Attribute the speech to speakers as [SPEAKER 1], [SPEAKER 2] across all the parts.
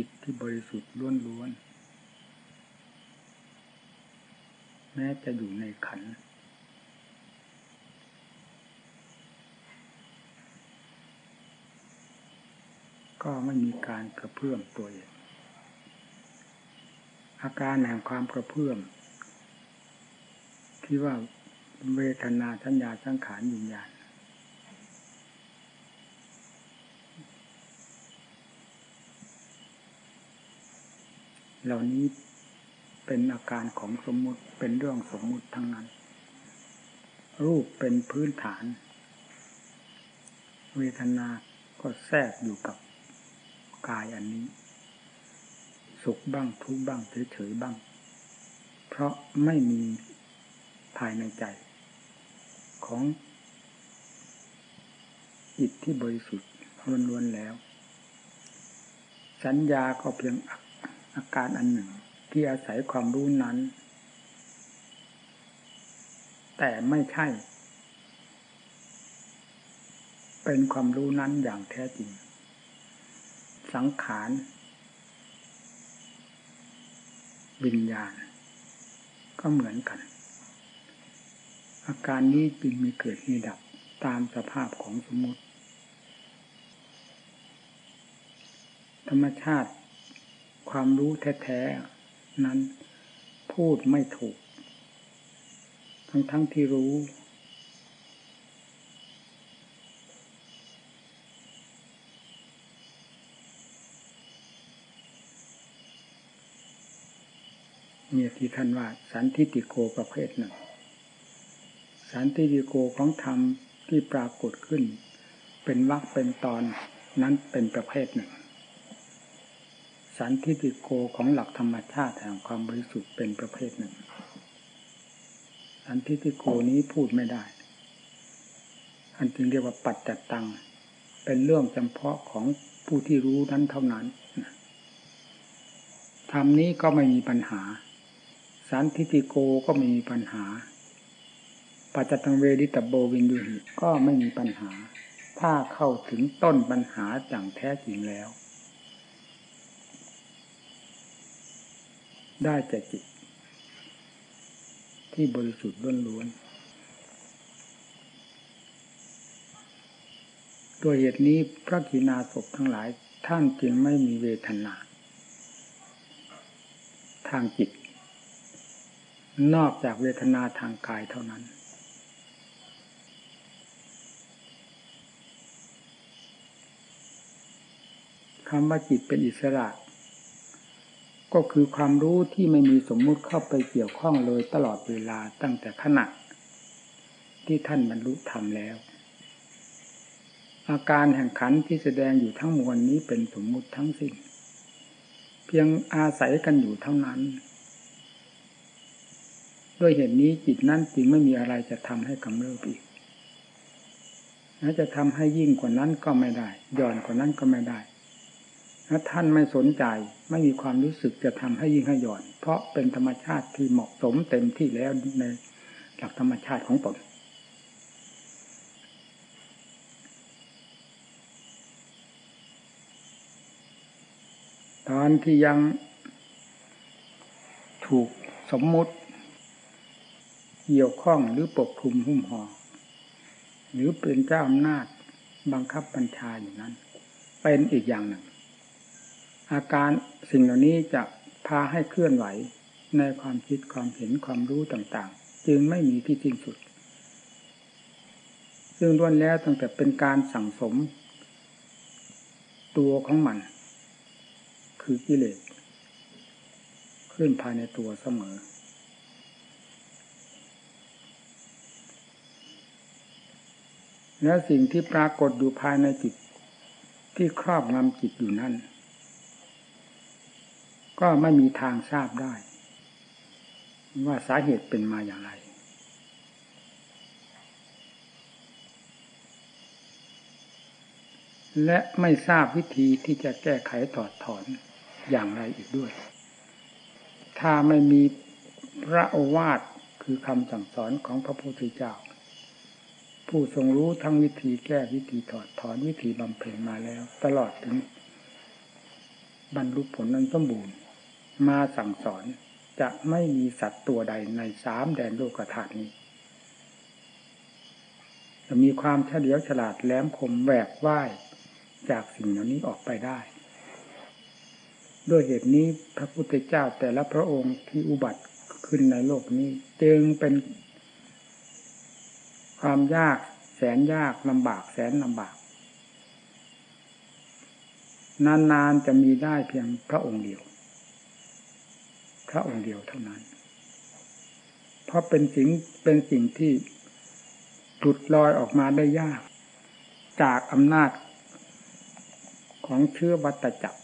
[SPEAKER 1] จิตที่บริสุทธิ์ล้วนๆ แม้จะอยู่ในขัน ก็ไม่มีการกระเพื่อมตัวเอง อาการแห่งความกระเพื่อม ที่ว่าเวทนาสัญญาสังขารวิญญาณ เหล่านี้เป็นอาการของสมมุติเป็นเรื่องสมมุติทั้งนั้น รูปเป็นพื้นฐาน เวทนาก็แทรกอยู่กับกายอันนี้ สุขบ้างทุกบ้างเฉยๆบ้าง เพราะไม่มีภายในใจ ของจิตที่บริสุทธิ์ล้วนๆแล้ว สัญญาก็เพียงอ อาการอันหนึ่ง ที่อาศัยความรู้นั้น แต่ไม่ใช่ เป็นความรู้นั้นอย่างแท้จริง สังขารวิญญาณ ก็เหมือนกัน อาการนี้จึงมีเกิดมีดับตามสภาพของสมมติ ธรรมชาติ ความรู้แท้ๆนั้นพูดไม่ถูก ทั้งๆทที่รู้มีที่ท่านว่า สันทิติโกประเภทหนึ่ง สันทิติโกของธรรมที่ปรากฏขึ้น เป็นวรรคเป็นตอนนั้นเป็นประเภทหนึ่ง สันทิติโกของหลักธรรมชาติแห่งความบริสุทธิ์เป็นประเภทหนึ่ง สันทิติโกนี้พูดไม่ได้ อันจึงเรียกว่าปัจจตัง เป็นเรื่องจำเพาะของผู้ที่รู้นั้นเท่านั้นธรรมนี้ก็ไม่มีปัญหา สันทิติโกก็ไม่มีปัญหา ปัจจตังเวดิตโบวินยูหิก็ไม่มีปัญหา ถ้าเข้าถึงต้นปัญหาอย่างแท้จริงแล้ว ได้แต่จิต ที่บริสุทธิ์ล้วนๆตัวเหตุนี้พระกีนาศพทั้งหลายท่านจึงไม่มีเวทนา ทางจิต นอกจากเวทนาทางกายเท่านั้น คำว่าจิตเป็นอิสระ ก็คือความรู้ที่ไม่มีสมมุติเข้าไปเกี่ยวข้องเลยตลอดเวลาตั้งแต่ขณะที่ท่านบรรลุธรรมแล้ว อาการแห่งขันที่แสดงอยู่ทั้งมวลนี้เป็นสมมุติทั้งสิ้นเพียงอาศัยกันอยู่เท่านั้น ด้วยเหตุนี้จิตนั้นจึงไม่มีอะไรจะทำให้กำเริบอีกและจะทำให้ยิ่งกว่านั้นก็ไม่ได้ย่อนกว่านั้นก็ไม่ได้ ถ้าท่านไม่สนใจไม่มีความรู้สึกจะทำให้ยิ่งให้หย่อน เพราะเป็นธรรมชาติที่เหมาะสมเต็มที่แล้วในหลักธรรมชาติของตนตอนที่ยังถูกสมมุติ เกี่ยวข้องหรือปกคลุมหุ้มห่อหรือเป็นเจ้าอำนาจบังคับบัญชาอยู่นั้น เป็นอีกอย่างหนึ่ง อาการสิ่งเหล่านี้จะพาให้เคลื่อนไหวในความคิดความเห็นความรู้ต่างๆ จึงไม่มีที่สิ้นสุด ซึ่งล้วนแล้วตั้งแต่เป็นการสั่งสม ตัวของมัน คือกิเลสขึ้นภายในตัวเสมอ แล้วสิ่งที่ปรากฏอยู่ภายในจิตที่ครอบงำจิตอยู่นั่น ก็ไม่มีทางทราบได้ ว่าสาเหตุเป็นมาอย่างไร และไม่ทราบวิธีที่จะแก้ไขถอดถอนอย่างไรอีกด้วย ถ้าไม่มีพระโอวาทคือคำสั่งสอนของพระพุทธเจ้า ผู้ทรงรู้ทั้งวิธีแก้วิธีถอดถอนวิธีบำเพ็ญมาแล้ว ตลอดถึงบรรลุผลนั้นสมบูรณ์ มาสั่งสอนจะไม่มีสัตว์ตัวใดในสามแดนโลกธาตุนี้จะมีความเฉลียวฉลาดแหลมคมแหวกว่ายจากสิ่งเหล่านี้ออกไปได้ ด้วยเหตุนี้พระพุทธเจ้าแต่ละพระองค์ที่อุบัติขึ้นในโลกนี้ จึงเป็น ความยากแสนยากลำบากแสนลำบาก นานๆจะมีได้เพียงพระองค์เดียว พระองค์เดียวเท่านั้น เพราะเป็นสิ่งเป็นสิ่งที่หลุดลอยออกมาได้ยาก จากอำนาจของเชื้อวัตจักร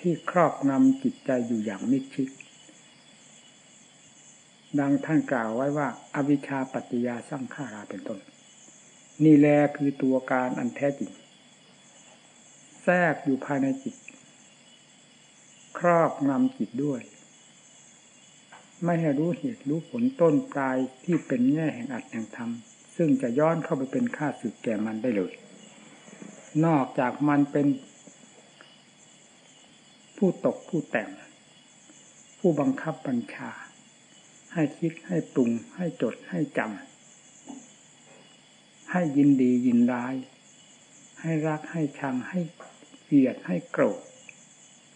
[SPEAKER 1] ที่ครอบงำจิตใจอยู่อย่างมิดชิดดังท่านกล่าวไว้ว่าอาวิชชาปัจจยาสร้างขาราเป็นต้น นี่แลคือตัวการอันแท้จริง แทรกอยู่ภายในจิต ครอบงำจิตด้วย ไม่ให้รู้เหตุรู้ผลต้นปลายที่เป็นแง่แห่งอัดแห่งธรรม ซึ่งจะย้อนเข้าไปเป็นค่าสึกแก่มันได้เลย นอกจากมันเป็นผู้ตกผู้แต่ง ผู้บังคับบัญชา ให้คิดให้ปรุง ให้จดให้จำให้ยินดียินร้าย ให้รักให้ชังให้เกลียดให้โกรธ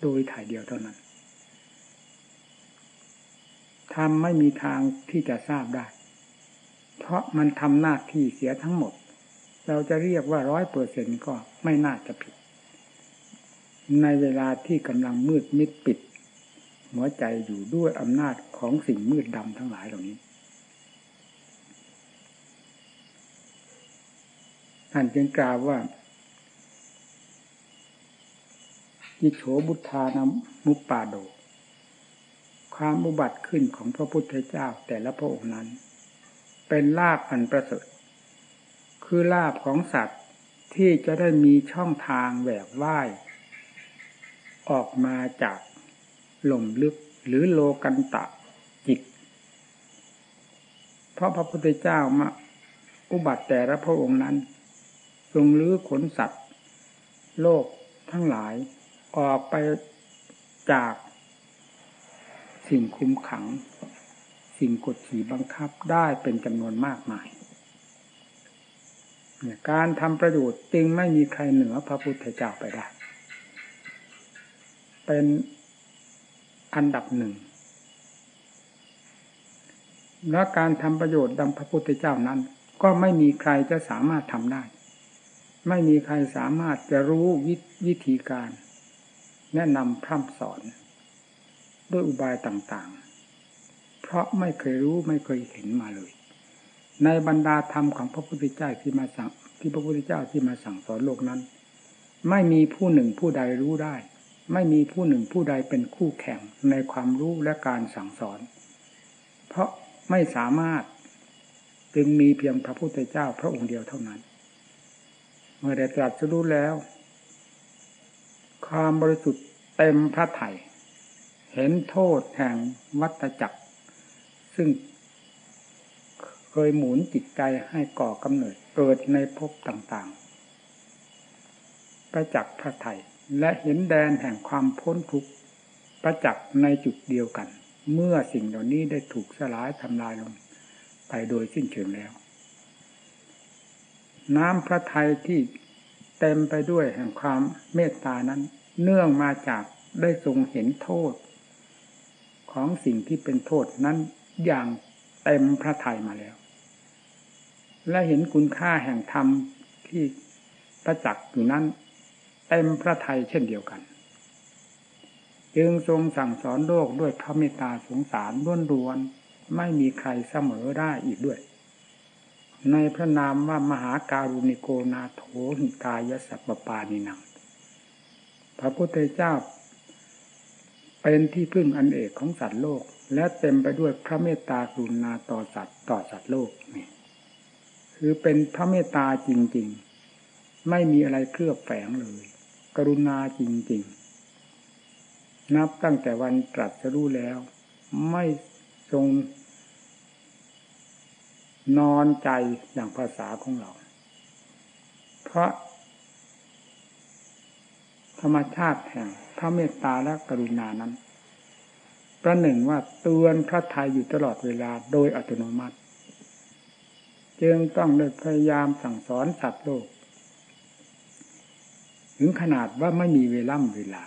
[SPEAKER 1] โดยถ่ายเดียวเท่านั้น ทำไม่มีทางที่จะทราบได้ เพราะมันทำหน้าที่เสียทั้งหมด เราจะเรียกว่าร้อยเปอร์เซ็นก็ไม่น่าจะผิด ในเวลาที่กำลังมืดมิดปิด หัวใจอยู่ด้วยอำนาจของสิ่งมืดดำทั้งหลายเหล่านี้ท่านจึงกล่าวว่ายิโฉบุทานามุปปาโด ความอุบัติขึ้นของพระพุทธเจ้าแต่ละพระองค์นั้น เป็นลาภอันประเสริฐ คือลาภของสัตว์ที่จะได้มีช่องทางแหวกว่าย ออกมาจากหล่มลึกหรือโลกันตะจิต เพราะพระพุทธเจ้ามาอุบัติแต่ละพระองค์นั้น ทรงลื้อขนสัตว์ โลกทั้งหลายออกไปจาก สิ่งคุ้มขัง สิ่งกดขี่บังคับได้เป็นจำนวนมากมาย การทำประโยชน์จึงไม่มีใครเหนือพระพุทธเจ้าไปได้ เป็นอันดับหนึ่ง และการทำประโยชน์ดังพระพุทธเจ้านั้น ก็ไม่มีใครจะสามารถทำได้ ไม่มีใครสามารถจะรู้ววิธีการ แนะนำพร่ำสอน ด้วยอุบายต่างๆ เพราะไม่เคยรู้ไม่เคยเห็นมาเลย ในบรรดาธรรมของพระพุทธเจ้าที่มาสั่งที่พระพุทธเจ้าที่มาสั่งสอนโลกนั้น ไม่มีผู้หนึ่งผู้ใดรู้ได้ ไม่มีผู้หนึ่งผู้ใดเป็นคู่แข่งในความรู้และการสั่งสอน เพราะไม่สามารถจึงมีเพียงพระพุทธเจ้าพระองค์เดียวเท่านั้น เมื่อได้ตรัสรู้แล้ว ความบริสุทธิ์เต็มพระไถ่ เห็นโทษแห่งวัตจักร ซึ่งเคยหมุนจิตใจให้ก่อกำเนิดเกิดในภพต่างๆ ประจักษ์พระไถ่และเห็นแดนแห่งความพ้นทุกข์ประจักษ์ในจุดเดียวกัน เมื่อสิ่งเหล่านี้ได้ถูกสลายทำลายลง ไปโดยสิ้นเชิงแล้ว น้ำพระทัยที่เต็มไปด้วยแห่งความเมตตานั้น เนื่องมาจากได้ทรงเห็นโทษ ของสิ่งที่เป็นโทษนั้นอย่างเต็มพระทัยมาแล้ว และเห็นคุณค่าแห่งธรรมที่ประจักษ์อยู่นั้นเต็มพระทัยเช่นเดียวกัน จึงทรงสั่งสอนโลกด้วยพระเมตตาสงสารล้วนรวนไม่มีใครเสมอได้อีกด้วย ในพระนามว่ามหาการุณิโกนาโถหิกายสัพปานินังพระพุทธเจ้า เป็นที่พึ่งอันเอกของสัตว์โลก และเต็มไปด้วยพระเมตตากรุณาต่อสัตว์ต่อสัตว์โลกนี่คือเป็นพระเมตตาจริง ๆ ไม่มีอะไรเคลือบแฝงเลย กรุณาจริง ๆ นับตั้งแต่วันตรัสรู้แล้ว ไม่ทรง นอนใจอย่างภาษาของเรา เพราะธรรมชาติแห่ง ระเมตตาและกรุณานั้น ประหนึ่งว่าเตือนพระทัยอยู่ตลอดเวลาโดยอัตโนมัติ จึงต้องพยายามสั่งสอนสัตว์โลก ถึงขนาดว่าไม่มีเวล่ำเวลา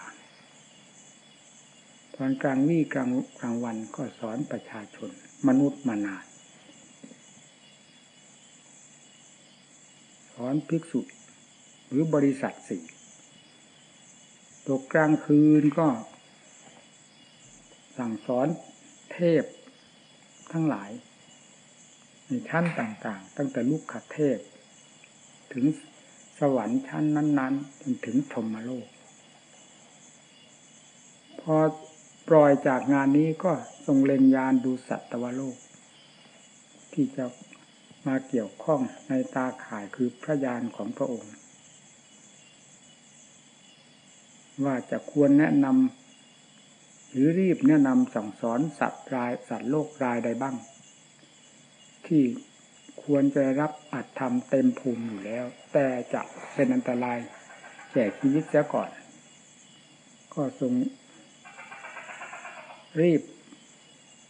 [SPEAKER 1] ตอนกลางวี่กลางกลางวันก็สอนประชาชน มนุษย์มานานสอนภิกษุหรือบริษัทสี่ ตกกลางคืนก็ สั่งสอนเทพทั้งหลาย ในชั้นต่างๆ ตั้งแต่ลูกขัดเทพ ถึงสวรรค์ชั้นนั้นๆจนถึงธรรมโลก พอปล่อยจากงานนี้ก็ทรงเล็งยานดูสัตวโลก ที่จะมาเกี่ยวข้องในตาข่ายคือพระยานของพระองค์ ว่าจะควรแนะนำหรือรีบแนะนำสั่งสอนสัตว์รายสัตว์โลกรายใดบ้าง ที่ควรจะรับอัดทำเต็มภูมิอยู่แล้ว แต่จะเป็นอันตรายแก่ชีวิตเสียก่อน ก็ทรงรีบ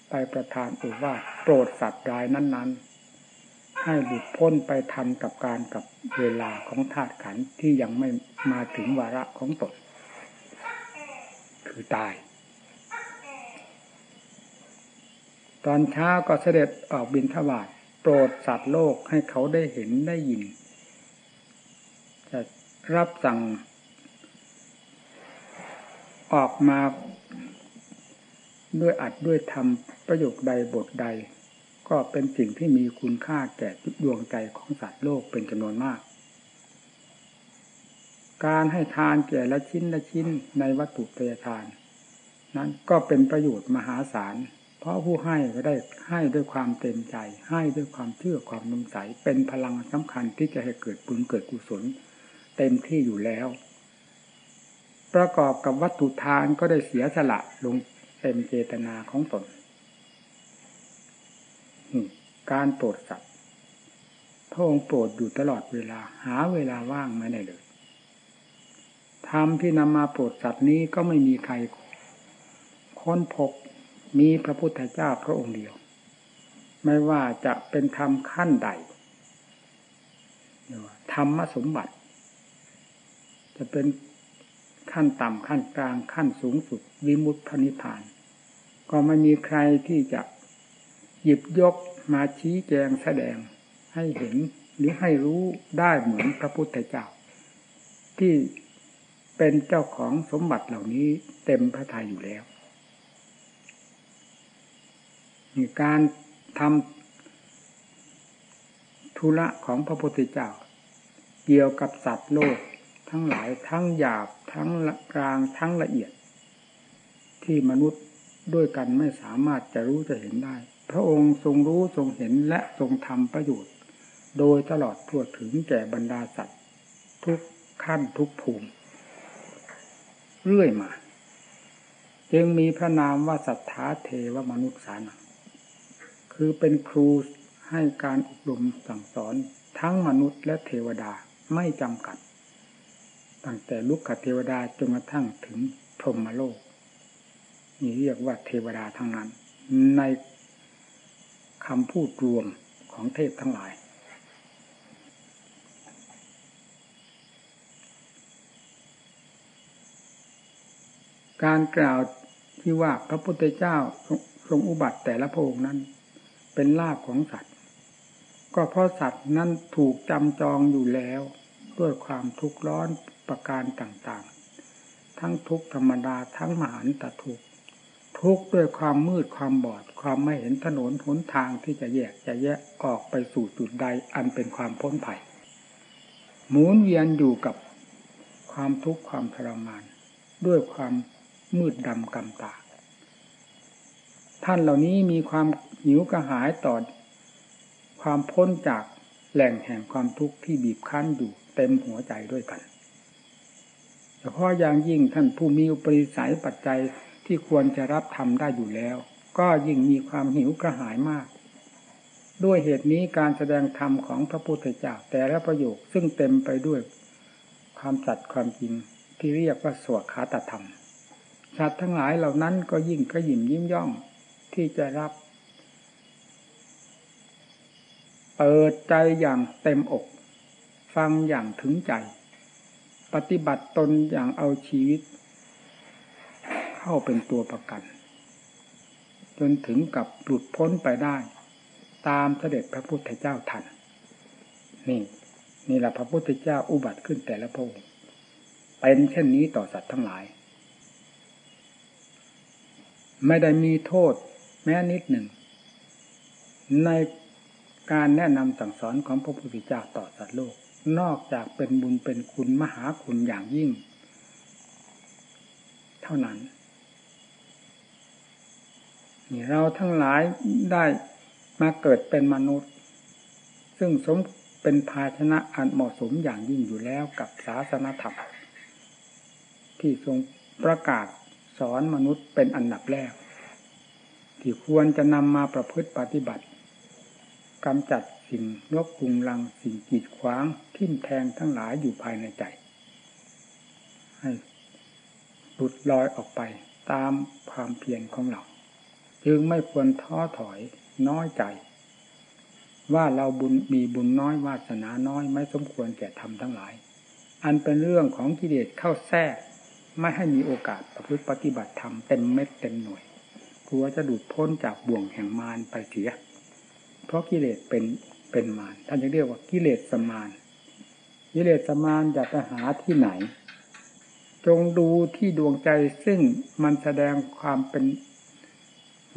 [SPEAKER 1] ไปประทานอุว่าโปรดสัตว์รายนั้น ๆ ให้หลุดพ้นไปทันกับการกับเวลาของธาตุขันที่ยังไม่มาถึงวาระของตน คือตาย ตอนเช้าก็เสด็จออกบินทบาทโปรดสัตว์โลกให้เขาได้เห็นได้ยิน จะรับสั่ง ออกมาด้วยอัดด้วยทำประโยคใดบทใด ก็เป็นสิ่งที่มีคุณค่าแก่ดวงใจของสัตว์โลกเป็นจำนวนมาก การให้ทานแก่ละชิ้นละชิ้นในวัตถุเตยทาน นั้นก็เป็นประโยชน์มหาศาล เพราะผู้ให้ก็ได้ให้ด้วยความเต็มใจ ให้ด้วยความเชื่อความนุ่มใสเป็นพลังสำคัญที่จะให้เกิดบุญเกิดกุศล เต็มที่อยู่แล้ว ประกอบกับวัตถุทานก็ได้เสียสละลงเต็มเจตนาของตนการโปรดสัตว์พระองค์โปรดอยู่ตลอดเวลาหาเวลาว่างไม่ได้เลย รรมที่นำมาโปรดสัตว์นี้ก็ไม่มีใครค้นพบมีพระพุทธเจ้าพระองค์เดียว ไม่ว่าจะเป็นธรรมขั้นใดธรรมสมบัติ จะเป็นขั้นต่ำขั้นกลางขั้นสูงสุด วิมุตตินิพพาน ก็ไม่มีใครที่จะหยิบยกมาชี้แจงแสดงให้เห็นหรือให้รู้ได้เหมือนพระพุทธเจ้า ที่ เป็นเจ้าของสมบัติเหล่านี้เต็มพระทัยอยู่แล้วมีการทำธุระของพระพุทธเจ้า เกี่ยวกับสัตว์โลก ทั้งหลายทั้งหยาบทั้งกลางทั้งละเอียด ที่มนุษย์ด้วยกันไม่สามารถจะรู้จะเห็นได้ พระองค์ทรงรู้ทรงเห็นและทรงทำประโยชน์ โดยตลอดทั่วถึงแก่บรรดาสัตว์ ทุกขั้นทุกภูมิ เรื่อยมา จึงมีพระนามว่าสัทธาเทวมนุษย์สานังคือเป็นครูให้การอบรมสั่งสอนทั้งมนุษย์และเทวดาไม่จำกัด ตั้งแต่ลุกขเทวดาจนกระทั่งถึงพรหมโลกนี่เรียกว่าเทวดาทั้งนั้น ในคำพูดรวมของเทพทั้งหลาย การกล่าวที่ว่าพระพุทธเจ้าทรงอุบัติแต่ละพระองค์นั้น เป็นลาภของสัตว์ ก็เพราะสัตว์นั้นถูกจำจองอยู่แล้ว ด้วยความทุกข์ร้อนประการต่างๆ ทั้งทุกธรรมดาทั้งมหันตทุกทุกข์ด้วยความมืดความบอด ความไม่เห็นถนนหนทางที่จะแยกจะแยกออกไปสู่จุดใดอันเป็นความพ้นภัยหมุนเวียนอยู่กับความทุกข์ความทรมาน ด้วยความ มืดดำกำตา ท่านเหล่านี้มีความหิวกระหายต่อความพ้นจากแหล่งแห่งความทุกข์ที่บีบคั้นอยู่เต็มหัวใจด้วยกันเฉพาะอย่างยิ่งท่านผู้มีอุปนิสัยปัจจัยที่ควรจะรับทำได้อยู่แล้ว ก็ยิ่งมีความหิวกระหายมาก ด้วยเหตุนี้การแสดงธรรมของพระพุทธเจ้าแต่ละประโยคซึ่งเต็มไปด้วยความสัตย์ความจริงที่เรียกว่าสวดคาตธรรม สัตว์ทั้งหลายเหล่านั้นก็ยิ่งกระยิมยิ้มย่องที่จะรับ เปิดใจอย่างเต็มอก ฟังอย่างถึงใจ ปฏิบัติตนอย่างเอาชีวิต เข้าเป็นตัวประกัน จนถึงกับหลุดพ้นไปได้ ตามเสด็จพระพุทธเจ้าทัน นี่นี่แหละพระพุทธเจ้าอุบัติขึ้นแต่ละพระองค์เป็นเช่นนี้ต่อสัตว์ทั้งหลาย ไม่ได้มีโทษแม้นิดหนึ่ง ในการแนะนำสั่งสอนของพระพุทธเจ้าต่อสัตว์โลก นอกจากเป็นบุญเป็นคุณมหาคุณอย่างยิ่ง เท่านั้นนี่เราทั้งหลายได้มาเกิดเป็นมนุษย์ ซึ่งสมเป็นภาชนะอันเหมาะสมอย่างยิ่งอยู่แล้วกับศาสนธรรมที่ทรงประกาศ สอนมนุษย์เป็นอันดับแรก ที่ควรจะนำมาประพฤติปฏิบัติกำจัดสิ่งลบกุงลังสิ่งกีดขวางทิ่มแทงทั้งหลายอยู่ภายในใจ ให้หลุดลอยออกไปตามความเพียรของเรา จึงไม่ควรท้อถอยน้อยใจ ว่าเราบุญมีบุญน้อยวาสนาน้อยไม่สมควรแก่ทำทั้งหลาย อันเป็นเรื่องของกิเลสเข้าแทรก ไม่ให้มีโอกาสประพฤติปฏิบัติธรรมเต็มเม็ดเต็มหน่วยกลัวจะดูดพ้นจากบ่วงแห่งมารไปเสีย เพราะกิเลสเป็นเป็นมารท่านจะเรียกว่ากิเลสสมานกิเลสสมานอยากจะหาที่ไหน จงดูที่ดวงใจซึ่งมันแสดงความเป็น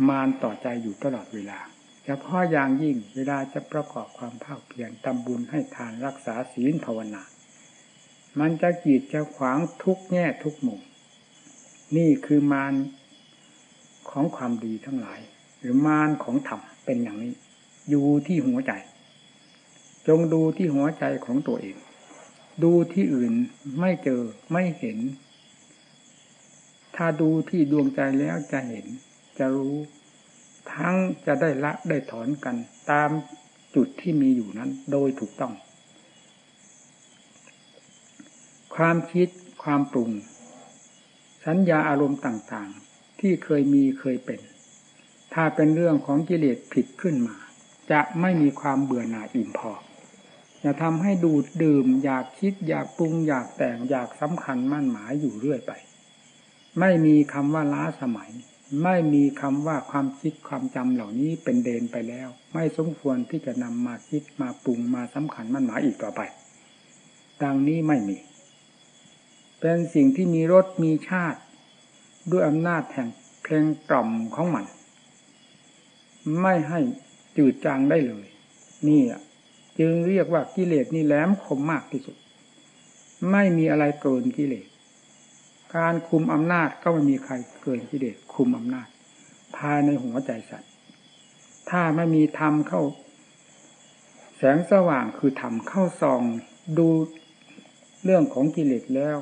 [SPEAKER 1] มารต่อใจอยู่ตลอดเวลาเฉพาะอย่างยิ่งเวลาจะประกอบความภาคเพียรทำบุญให้ทานรักษาศีลภาวนา มันจะกีดจะขวางทุกแง่ทุกมุมนี่คือมารของความดีทั้งหลาย หรือมารของธรรมเป็นอย่างนี้ อยู่ที่หัวใจ จงดูที่หัวใจของตัวเอง ดูที่อื่นไม่เจอไม่เห็น ถ้าดูที่ดวงใจแล้วจะเห็น จะรู้ ทั้งจะได้ละได้ถอนกันตามจุดที่มีอยู่นั้น โดยถูกต้อง ความคิดความปรุง สัญญาอารมณ์ต่างๆ ที่เคยมีเคยเป็น ถ้าเป็นเรื่องของกิเลสผิดขึ้นมา จะไม่มีความเบื่อหน่ายอิ่มพอจะทำให้ดูดดื่ม อยากคิดอยากปรุง อยากแต่งอยากสำคัญมั่นหมายอยู่เรื่อยไป ไม่มีคำว่าล้าสมัย ไม่มีคำว่าความคิดความจำเหล่านี้เป็นเดนไปแล้ว ไม่สมควรที่จะนำมาคิดมาปรุงมาสำคัญมั่นหมายอีกต่อไป ดังนี้ไม่มี เป็นสิ่งที่มีรสมีชาติ ด้วยอำนาจแห่งเพลงกล่อมของมัน ไม่ให้จืดจางได้เลย นี่จึงเรียกว่ากิเลสนี่แหลมคมมากที่สุด ไม่มีอะไรเกินกิเลส การคุมอำนาจก็ไม่มีใครเกินกิเลสคุมอำนาจ ภายในหัวใจสัตว์ ถ้าไม่มีธรรมเข้า แสงสว่างคือธรรมเข้าส่องดูเรื่องของกิเลสแล้ว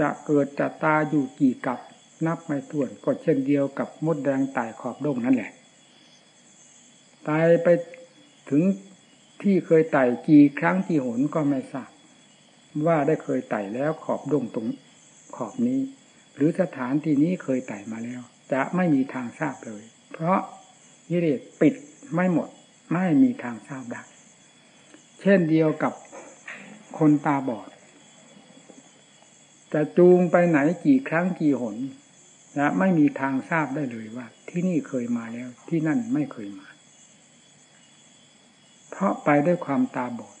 [SPEAKER 1] จะเกิดจะตาอยู่กี่กับนับไม่ถ้วนก็เช่นเดียวกับมดแดงไตายขอบดงนั่นแหละตายไปถึงที่เคยไต่กี่ครั้งกี่หนก็ไม่ทราบว่าได้เคยไต่แล้วขอบดงตรงขอบนี้ หรือสถานที่นี้เคยไต่มาแล้ว จะไม่มีทางทราบเลย เพราะยิเรศปิดไม่หมดไม่มีทางทราบได้เช่นเดียวกับคนตาบอด จะจูงไปไหนกี่ครั้งกี่หนนะไม่มีทางทราบได้เลยว่า ที่นี่เคยมาแล้ว ที่นั่นไม่เคยมา เพราะไปด้วยความตาบอด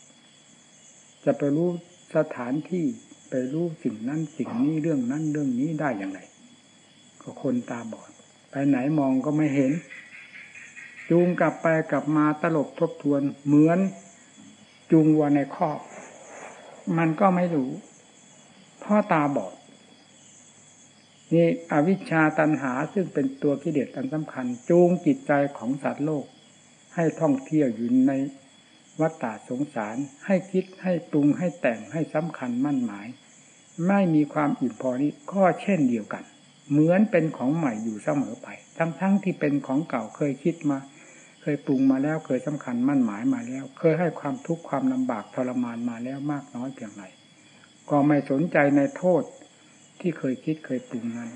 [SPEAKER 1] จะไปรู้สถานที่ไปรู้สิ่งนั้นสิ่งนี้เรื่องนั้นเรื่องนี้ได้อย่างไร ก็คนตาบอด ไปไหนมองก็ไม่เห็น จูงกลับไปกลับมาตลบทบทวนเหมือน จูงวัวในคอกมันก็ไม่รู้ พ่อตาบอด นี่อวิชชาตันหาซึ่งเป็นตัวกิเลสอันสำคัญ จูงจิตใจของสัตว์โลก ให้ท่องเที่ยวอยู่ในวัฏฏะสงสาร ให้คิดให้ปรุงให้แต่งให้สำคัญมั่นหมาย ไม่มีความอิ่มพอนี้ก็เช่นเดียวกัน เหมือนเป็นของใหม่อยู่เสมอไป ทั้งๆทที่เป็นของเก่าเคยคิดมา เคยปรุงมาแล้วเคยสำคัญมั่นหมายมาแล้ว เคยให้ความทุกข์ความลำบากทรมานมาแล้วมากน้อยเพียงไร ก็ไม่สนใจในโทษที่เคยคิดเคยปรุงนั้น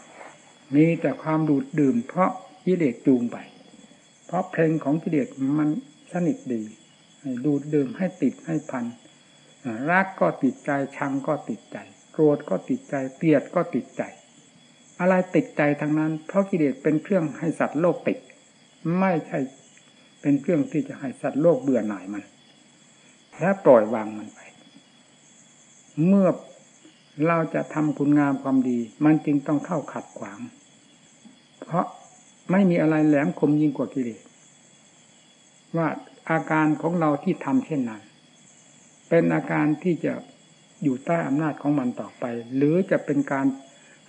[SPEAKER 1] มีแต่ความดูดดื่มเพราะกิเลสจูงไป เพราะเพลงของกิเลสมันสนิทดี ดูดดื่มให้ติดให้พัน รักก็ติดใจชังก็ติดใจ โกรธก็ติดใจเกลียดก็ติดใจ อะไรติดใจทั้งนั้น เพราะกิเลสเป็นเครื่องให้สัตว์โลกติด ไม่ใช่เป็นเครื่องที่จะให้สัตว์โลกเบื่อหน่ายมัน และปล่อยวางมันไป เมื่อเราจะทำคุณงามความดี มันจึงต้องเข้าขัดขวาง เพราะไม่มีอะไรแหลมคมยิ่งกว่ากิเลสว่าอาการของเราที่ทำเช่นนั้น เป็นอาการที่จะอยู่ใต้อำนาจของมันต่อไป หรือจะเป็นการ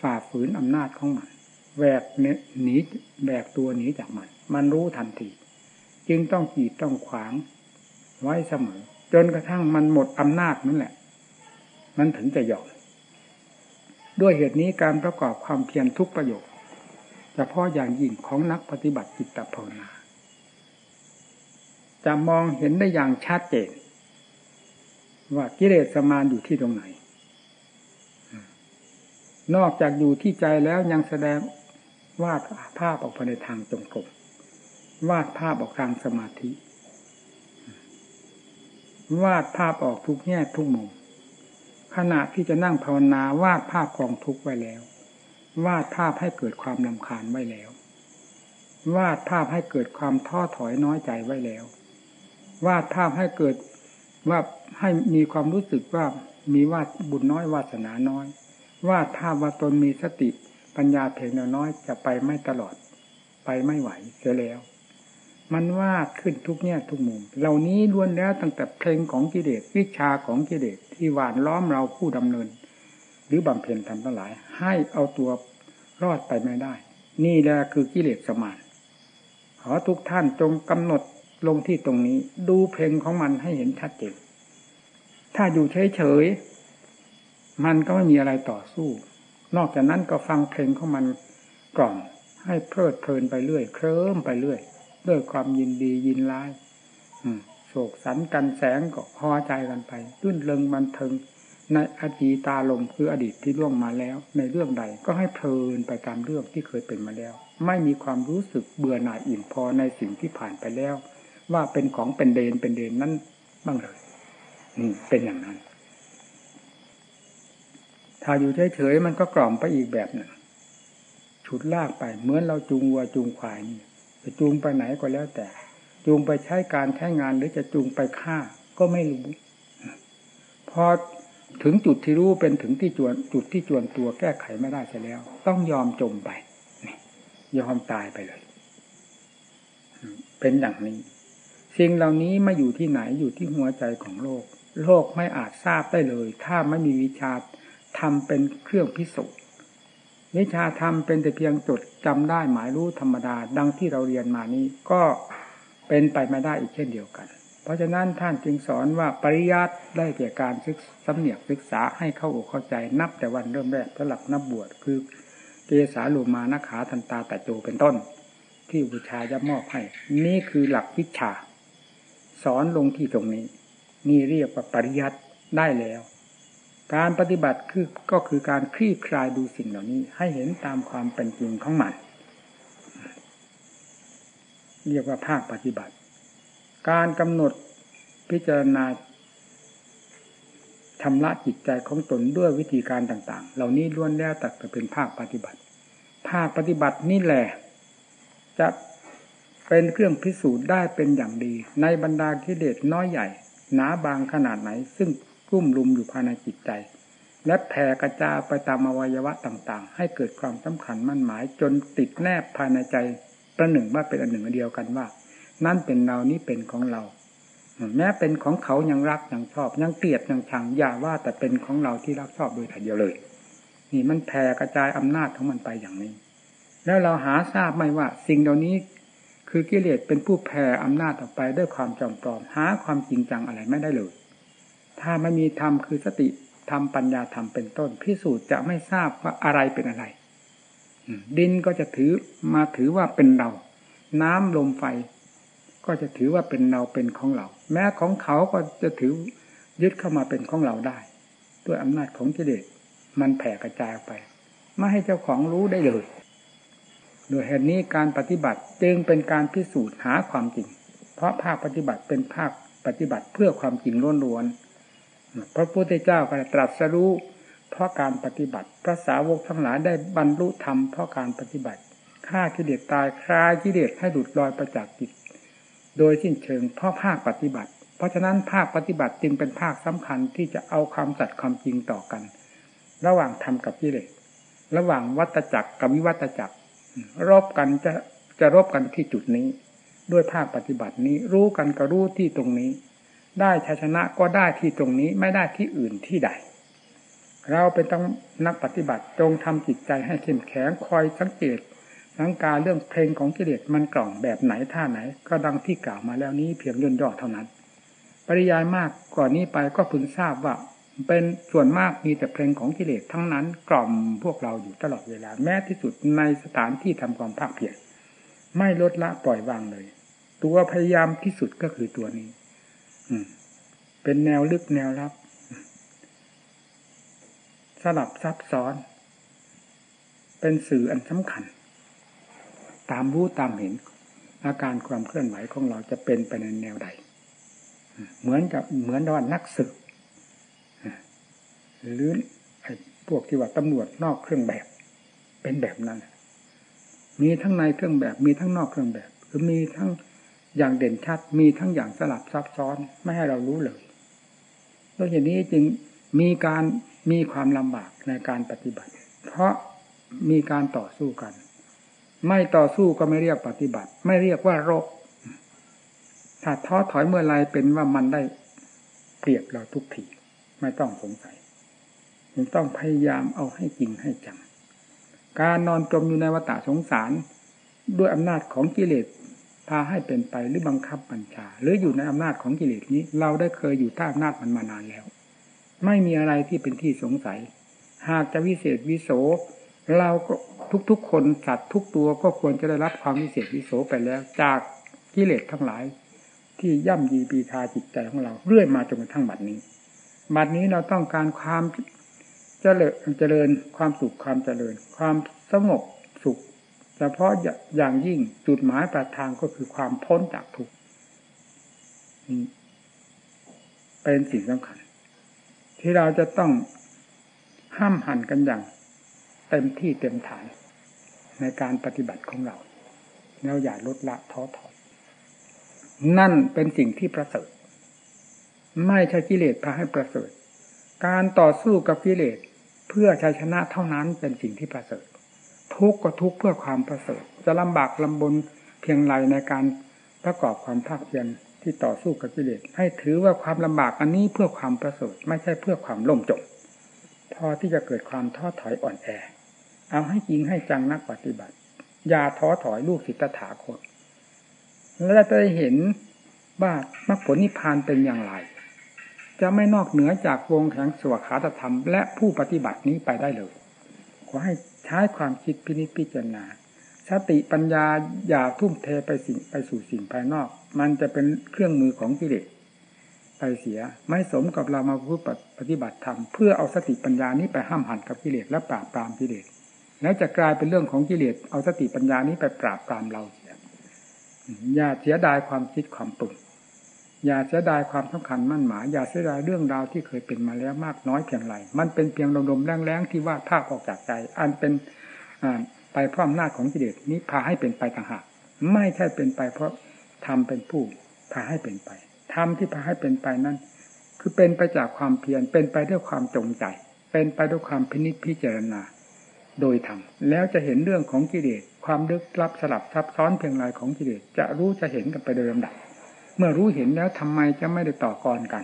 [SPEAKER 1] ฝ่าฝืนอำนาจของมันแหวกหนีแบกตัวหนีจากมัน มันรู้ทันที จึงต้องขีดต้องขวางไว้เสมอ จนกระทั่งมันหมดอำนาจนั่นแหละ มันถึงจะยอมด้วยเหตุนี้การประกอบความเพียรทุกประโยคเฉพาะอย่างยิ่งของนักปฏิบัติจิตภาวนาจะมองเห็นได้อย่างชัดเจน ว่ากิเลสมานอยู่ที่ตรงไหน นอกจากอยู่ที่ใจแล้วยังแสดงวาดภาพออกไปในทางจงกรมวาดภาพออกทางสมาธิ วาดภาพออกทุกแง่ทุกมุม ขณะที่จะนั่งภาวนาวาดภาพกองทุกไว้แล้ว วาดภาพให้เกิดความลำคาญไว้แล้ว วาดภาพให้เกิดความท้อถอยน้อยใจไว้แล้ว วาดภาพให้เกิดว่าให้มีความรู้สึกว่ามีวาดบุญน้อยวาสนาน้อย วาดภาพว่าตนมีสติปัญญาเพียงน้อยจะไปไม่ตลอด ไปไม่ไหวเสียแล้ว มันวาดขึ้นทุกแง่ทุกมุม เหล่านี้ล้วนแล้วตั้งแต่เพลงของกิเลสวิชาของกิเลสที่หวานล้อมเราผู้ดำเนิน หรือบำเพ็ญทำทั้งหลาย ให้เอาตัวรอดไปไม่ได้ นี่แหละคือกิเลสสมานขอทุกท่านจงกำหนดลงที่ตรงนี้ ดูเพลงของมันให้เห็นชัดเจนถ้าอยู่เฉยๆมันก็ไม่มีอะไรต่อสู้ นอกจากนั้นก็ฟังเพลงของมันกล่อมให้เพลิดเพลินไปเรื่อย เคลิ้มไปเรื่อย ด้วยความยินดียินร้ายโศกสันกันแสงก็พอใจกันไปรื่นเริงบันเทิงในอดีตาลมคืออดีตที่ล่วงมาแล้ว ในเรื่องใดก็ให้เพลินไปตามเรื่องที่เคยเป็นมาแล้ว ไม่มีความรู้สึกเบื่อหน่ายอิ่มพอในสิ่งที่ผ่านไปแล้ว ว่าเป็นของเป็นเดนเป็นเดนนั้นบ้างเลยนี่เป็นอย่างนั้น ถ้าอยู่เฉยๆมันก็กล่อมไปอีกแบบหนึ่งฉุดลากไปเหมือนเราจูงวัวจูงควายนี่ จะจูงไปไหนก็แล้วแต่ จูงไปใช้การใช้งานหรือจะจูงไปฆ่าก็ไม่รู้พอถึงจุดที่รู้เป็นถึงที่จวนจุดที่จวนตัวแก้ไขไม่ได้ใช่แล้ว ต้องยอมจมไปยอมตายไปเลย เป็นอย่างนี้ สิ่งเหล่านี้ไม่อยู่ที่ไหนอยู่ที่หัวใจของโลก โลกไม่อาจทราบได้เลย ถ้าไม่มีวิชาทำเป็นเครื่องพิสูจน์ วิชาธรรมเป็นแต่เพียงจดจำได้หมายรู้ธรรมดา ดังที่เราเรียนมานี้ก็เป็นไปไม่ได้อีกเช่นเดียวกัน เพราะฉะนั้นท่านจึงสอนว่าปริยัติได้แก่การศึกสำเนียกศึกษาให้เข้าอกเข้าใจนับแต่วันเริ่มแรกสำหรับนับบวชคือเกสาลูมานาขาทันตาแต่โจเป็นต้น ที่บูชาจะมอบให้ นี่คือหลักวิชา สอนลงที่ตรงนี้ นี่เรียกว่าปริยัติได้แล้ว การปฏิบัติคือก็คือการคลี่คลายดูสิ่งเหล่านี้ ให้เห็นตามความเป็นจริงของมันเรียกว่าภาคปฏิบัติ การกำหนดพิจารณาทำละจิตใจของตนด้วยวิธีการต่าง ๆ เหล่านี้ล้วนแล้วตัดไปเป็นภาคปฏิบัติ ภาคปฏิบัตินี่แหละ จะเป็นเครื่องพิสูจน์ได้เป็นอย่างดี ในบรรดากิเลสน้อยใหญ่ หนาบางขนาดไหน ซึ่ง รุ่มรุมอยู่ภายในจิตใจ และแผ่กระจายไปตามอวัยวะต่างๆ ให้เกิดความสำคัญมั่นหมาย จนติดแนบภายในใจประหนึ่งว่าเป็นอันหนึ่งอันเดียวกันว่า นั่นเป็นเรานี้เป็นของเรา แม้เป็นของเขายังรักยังชอบยังเกลียดยังชังอย่าว่าแต่เป็นของเราที่รักชอบโดยแต่เดียวเลย นี่มันแผ่กระจายอำนาจของมันไปอย่างนี้ แล้วเราหาทราบไหมว่า สิ่งเหล่านี้คือกิเลสเป็นผู้แผ่อำนาจออกไปด้วยความจอมปลอมหาความจริงจังอะไรไม่ได้เลย ถ้าไม่มีธรรมคือสติธรรมปัญญาธรรมเป็นต้นพิสูจน์จะไม่ทราบว่าอะไรเป็นอะไร ดินก็จะถือมาถือว่าเป็นเรา น้ำลมไฟ ก็จะถือว่าเป็นเราเป็นของเรา แม้ของเขาก็จะถือยึดเข้ามาเป็นของเราได้ ด้วยอำนาจของกิเลสมันแผ่กระจายไป ไม่ให้เจ้าของรู้ได้เลยโดยเหตุนี้การปฏิบัติจึงเป็นการพิสูจน์หาความจริง เพราะภาคปฏิบัติเป็นภาคปฏิบัติเพื่อความจริงล้วนๆ พระพุทธเจ้าก็ตรัสรู้เพราะการปฏิบัติ พระสาวกทั้งหลายได้บรรลุธรรมเพราะการปฏิบัติฆ่ากิเลสตายคลายกิเลสให้หลุดลอยประจากจิต โดยสิ้นเชิงเพราะภาคปฏิบัติ เพราะฉะนั้นภาคปฏิบัติจึงเป็นภาคสำคัญที่จะเอาความสัตย์ความจริงต่อกัน ระหว่างธรรมกับกิเลสระหว่างวัตจักรกับวิวัตจักร รบกันจะจะรบกันที่จุดนี้ ด้วยภาคปฏิบัตินี้รู้กันก็รู้ที่ตรงนี้ ได้ชัยชนะก็ได้ที่ตรงนี้ไม่ได้ที่อื่นที่ใด เราเป็นต้องนักปฏิบัติจงทำจิตใจให้เข้มแข็งคอยสังเกตสังการเรื่องเพลงของกิเลสมันกล่องแบบไหนท่าไหน ก็ดังที่กล่าวมาแล้วนี้เพียงย่นย่อเท่านั้น ปริยายมากก่อนนี้ไปก็พึงทราบว่าเป็นส่วนมากมีแต่เพลงของกิเลสทั้งนั้นกล่อมพวกเราอยู่ตลอดเวลา แม้ที่สุดในสถานที่ทำความภาคเพียรไม่ลดละปล่อยวางเลย ตัวพยายามที่สุดก็คือตัวนี้ เป็นแนวลึกแนวลับ สลับซับซ้อน เป็นสื่ออันสำคัญ ตามรู้ตามเห็น อาการความเคลื่อนไหวของเราจะเป็นไปในแนวใด เหมือนกับเหมือนว่านักสืบหรือพวกที่ว่าตำรวจนอกเครื่องแบบ เป็นแบบนั้น มีทั้งในเครื่องแบบ มีทั้งนอกเครื่องแบบ คือมีทั้ง อย่างเด่นชัดมีทั้งอย่างสลับซับซ้อนไม่ให้เรารู้เลยด้วยเหตุนี้จึงมีการมีความลำบากในการปฏิบัติ เพราะมีการต่อสู้กัน ไม่ต่อสู้ก็ไม่เรียกปฏิบัติ ไม่เรียกว่ารบถ้าท้อถอยเมื่อไรเป็นว่ามันได้เปรียบเราทุกทีไม่ต้องสงสัยยังต้องพยายามเอาให้จริงให้จังการนอนจมอยู่ในวัฏสงสาร ด้วยอำนาจของกิเลส พาให้เป็นไปหรือบังคับบัญชา หรืออยู่ในอำนาจของกิเลสนี้ เราได้เคยอยู่ใต้อำนาจมันมานานแล้ว ไม่มีอะไรที่เป็นที่สงสัย หากจะวิเศษวิโส เราก็ทุกๆคนสัตว์ทุกตัวก็ควรจะได้รับความวิเศษวิโสไปแล้ว จากกิเลสทั้งหลาย ที่ย่ำยีปีทาจิตใจของเราเรื่อยมาจนกระทั่งบัดนี้ บัดนี้เราต้องการความเจริญความสุขความเจริญ ความสงบ เฉพาะอย่างยิ่งจุดหมายปลายทางก็คือความพ้นจากทุกข์เป็นสิ่งสำคัญ ที่เราจะต้องห้ามหันกันอย่าง เต็มที่เต็มฐานในการปฏิบัติของเราแล้วอย่าลดละท้อถอยนั่นเป็นสิ่งที่ประเสริฐ ไม่ใช่กิเลสพาให้ประเสริฐ การต่อสู้กับกิเลสเพื่อชัยชนะเท่านั้นเป็นสิ่งที่ประเสริฐ ทุกข์ก็ทุกข์เพื่อความประเสริฐจะลำบากลำบนเพียงไรในการประกอบความภาคเพียรที่ต่อสู้กับกิเลสให้ถือว่าความลำบากอันนี้เพื่อความประเสริฐไม่ใช่เพื่อความล่มจมพอที่จะเกิดความท้อถอยอ่อนแอ เอาให้จริงให้จังนักปฏิบัติ อย่าท้อถอยลูกศิษย์ถาคตแล้วจะได้เห็นว่ามรรคผลนิพพานเป็นอย่างไร จะไม่นอกเหนือจากวงแห่งสวขาธรรม และผู้ปฏิบัตินี้ไปได้เลย ขอให้ใช้ความคิดพินิจพิจารณา สติปัญญาอย่าทุ่มเทไปสิ่งไปสู่สิ่งภายนอก มันจะเป็นเครื่องมือของกิเลสไปเสีย ไม่สมกับเรามาพูดปฏิบัติธรรมเพื่อเอาสติปัญญานี้ไปห้ามหันกับกิเลสและปราบปรามกิเลสแล้วจะกลายเป็นเรื่องของกิเลสเอาสติปัญญานี้ไปปราบปรามเราเสียอย่าเสียดายความคิดความปรุง อย่าเสียดายความสำคัญมั่นหมายอย่าเสียดายเรื่องราวที่เคยเป็นมาแล้วมากน้อยเพียงไรมันเป็นเพียงลมๆแรงๆที่ว่าภาคออกจากใจ อันเป็นไปเพราะอำนาจของกิเลสนี้พาให้เป็นไปต่างหากไม่ใช่เป็นไปเพราะทำเป็นผู้พาให้เป็นไปทำที่พาให้เป็นไปนั้น คือเป็นไปจากความเพียรเป็นไปด้วยความจงใจ เป็นไปด้วยความพินิจพิจารณา โดยธรรมแล้วจะเห็นเรื่องของกิเลสความลึกลับสลับซับซ้อนเพียงไรของกิเลสจะรู้จะเห็นกันไปโดยลำดับ เมื่อรู้เห็นแล้วทำไมจะไม่ได้ต่อกรกัน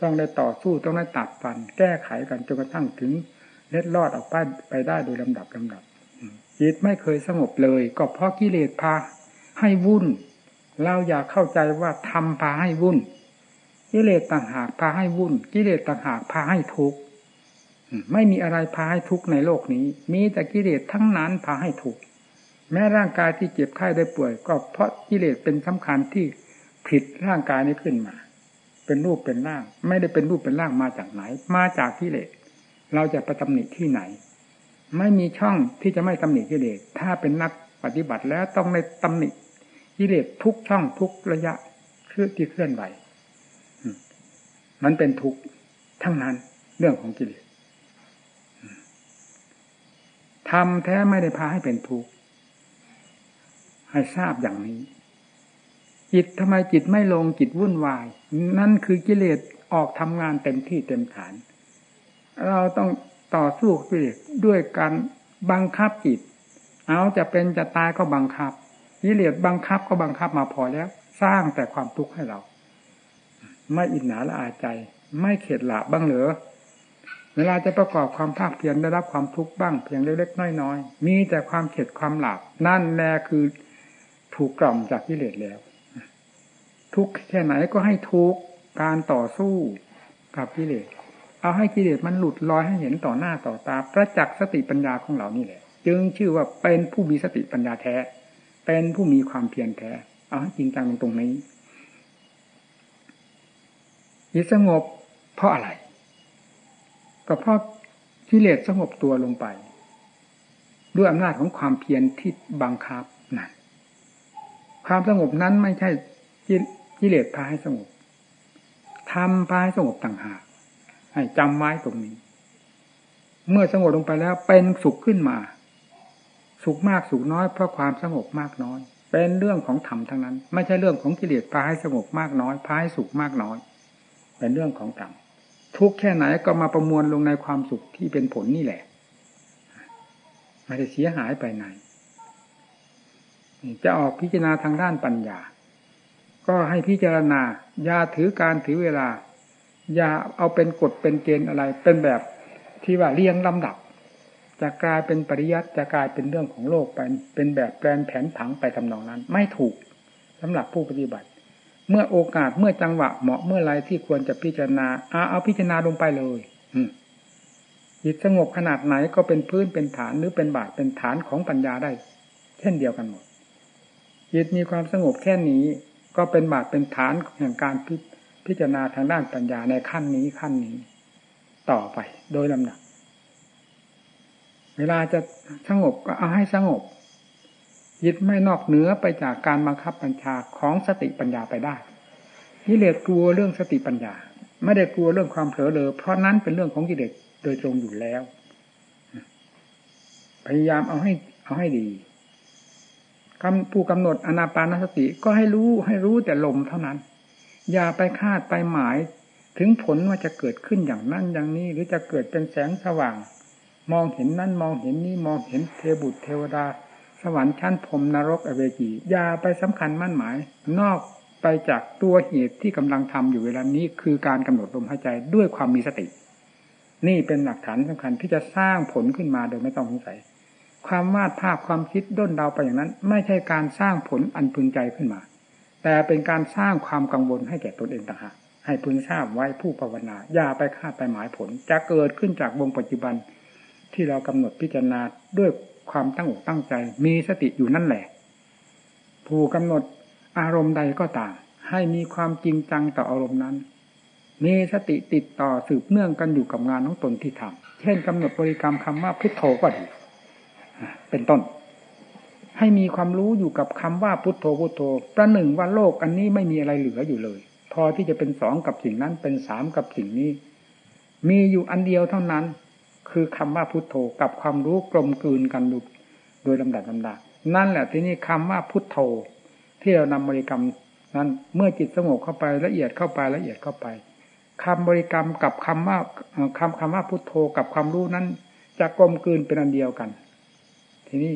[SPEAKER 1] ต้องได้ต่อสู้ต้องได้ตัดฟัน แก้ไขกันจนกระทั่งถึงเล็ดลอดออกไปไปได้โดยลำดับลำดับจิตไม่เคยสงบเลย ก็เพราะกิเลสพาให้วุ่น เราอยากเข้าใจว่าทำพาให้วุ่น กิเลสต่างหากพาให้วุ่น กิเลสต่างหากพาให้ทุกข์ไม่มีอะไรพาให้ทุกข์ในโลกนี้ มีแต่กิเลสทั้งนั้นพาให้ทุกข์แม้ร่างกายที่เจ็บไข้ได้ป่วย ก็เพราะกิเลสเป็นสำคัญที่ ผิดร่างกายนี้ขึ้นมา เป็นรูปเป็นร่าง ไม่ได้เป็นรูปเป็นร่างมาจากไหน มาจากกิเลสเราจะประตำหนิที่ไหน ไม่มีช่องที่จะไม่ตำหนิกิเลสถ้าเป็นนักปฏิบัติแล้วต้องในตำหนิกิเลสทุกช่องทุกระยะเคลื่อนที่เคลื่อนไหวมันเป็นทุกข์ทั้งนั้นเรื่องของกิเลสทำแท้ไม่ได้พาให้เป็นทุกข์ให้ทราบอย่างนี้ จิตทำไมจิตไม่ลงจิตวุ่นวาย นั่นคือกิเลสออกทำงานเต็มที่เต็มฐาน เราต้องต่อสู้กิเลสด้วยการบังคับจิต เอาจะเป็นจะตายก็บังคับกิเลสบังคับก็บังคับมาพอแล้ว สร้างแต่ความทุกข์ให้เรา ไม่อิจฉาละอาใจ ไม่เข็ดหลาบบ้างเหรอเวลาจะประกอบความภาคเพียรได้รับความทุกข์บ้างเพียงเล็กๆน้อยๆมีแต่ความเข็ดความหลาบนั่นแลคือถูกกล่อมจากกิเลสแล้ว ทุกแค่ไหนก็ให้ทุกการต่อสู้กับกิเลสเอาให้กิเลสมันหลุดลอยให้เห็นต่อหน้าต่อตา ประจักษ์สติปัญญาของเรานี่แหละ จึงชื่อว่าเป็นผู้มีสติปัญญาแท้ เป็นผู้มีความเพียรแท้ เอาให้จริงจังตรงนี้ยิสงบเพราะอะไร ก็เพราะกิเลสสงบตัวลงไป ด้วยอำนาจของความเพียรที่บังคับนั่นความสงบนั้นไม่ใช่ กิเลสพาให้สงบทำพาให้สงบต่างหากให้จำไว้ตรงนี้ เมื่อสงบลงไปแล้วเป็นสุขขึ้นมา สุขมากสุขน้อยเพราะความสงบมากน้อย เป็นเรื่องของธรรมทั้งนั้น ไม่ใช่เรื่องของกิเลสพาให้สงบมากน้อยพาให้สุขมากน้อย เป็นเรื่องของธรรมทุกแค่ไหนก็มาประมวลลงในความสุขที่เป็นผลนี่แหละไม่ได้เสียหายไปไหนจะออกพิจารณาทางด้านปัญญา ก็ให้พิจารณาอย่าถือการถือเวลา อย่าเอาเป็นกฎเป็นเกณฑ์อะไร เป็นแบบที่ว่าเรียงลำดับ จะกลายเป็นปริยัติจะกลายเป็นเรื่องของโลกไปเป็นแบบแปลนแผนผังไปทำนองนั้น ไม่ถูกสำหรับผู้ปฏิบัติ เมื่อโอกาสเมื่อจังหวะเหมาะเมื่อไรที่ควรจะพิจารณาเอาเอาพิจารณาลงไปเลย อืจิตสงบขนาดไหนก็เป็นพื้นเป็นฐานหรือเป็นบาทเป็นฐานของปัญญาได้ เช่นเดียวกันหมดจิตมีความสงบแค่นี้ ก็เป็นบาดเป็นฐานแห่งการพิพจารณาทางด้านปัญญาในขั้นนี้ขั้นนี้ ต่อไปโดยลำดับ เวลาจะสงบก็เอาให้สงบจิตไม่นอกเหนือไปจากการบังคับบัญชาของสติปัญญาไปได้กิเลสกลัวเรื่องสติปัญญา ไม่ได้กลัวเรื่องความเผลอเลยเพราะนั้นเป็นเรื่องของกิเลสโดยตรงอยู่แล้ว พยายามเอาให้เอาให้ดี ผู้กำหนดอนาปานสติก็ให้รู้ให้รู้แต่ลมเท่านั้น อย่าไปคาดไปหมาย ถึงผลว่าจะเกิดขึ้นอย่างนั้นอย่างนี้ หรือจะเกิดเป็นแสงสว่าง มองเห็นนั่นมองเห็นนี้มองเห็นเทบุตรเทวดา สวรรค์ชั้นพรมนรกอเวจีอย่าไปสำคัญมั่นหมาย นอกไปจากตัวเหตุที่กำลังทำอยู่เวลานี้คือการกำหนดลมหายใจด้วยความมีสติ นี่เป็นหลักฐานสำคัญที่จะสร้างผลขึ้นมาโดยไม่ต้องสงสัย ความวาดภาพความคิดด้นเดาไปอย่างนั้น ไม่ใช่การสร้างผลอันพึงใจขึ้นมา แต่เป็นการสร้างความกังวลให้แก่ตนเองต่างหากให้พึงทราบไว้ผู้ภาวนาอย่าไปคาดไปหมายผล จะเกิดขึ้นจากวงปัจจุบันที่เรากำหนดพิจารณาด้วยความตั้งอกตั้งใจ มีสติอยู่นั่นแหละ ผู้กำหนดอารมณ์ใดก็ตามให้มีความจริงจังต่ออารมณ์นั้น มีสติติดต่อสืบเนื่องกันอยู่กับงานของตนที่ทำเช่นกำหนดบริกรรมคำว่าพุทโธก็ดี เป็นต้น ให้มีความรู้อยู่กับคำว่าพุทโธพุทโธ ประหนึ่งว่าโลกอันนี้ไม่มีอะไรเหลืออยู่เลย พอที่จะเป็นสองกับสิ่งนั้นเป็นสามกับสิ่งนี้ มีอยู่อันเดียวเท่านั้น คือคำว่าพุทโธกับความรู้กลมกลืนกันโดยลำดับลำดับนั่นแหละที่นี่คำว่าพุทโธ ที่เรานำบริกรรมนั้นเมื่อจิตสงบเข้าไปละเอียดเข้าไปละเอียดเข้าไปคำบริกรรมกับคำว่าคำคำว่าพุทโธกับความรู้นั้น จะกลมกลืนเป็นอันเดียวกัน ทีนี้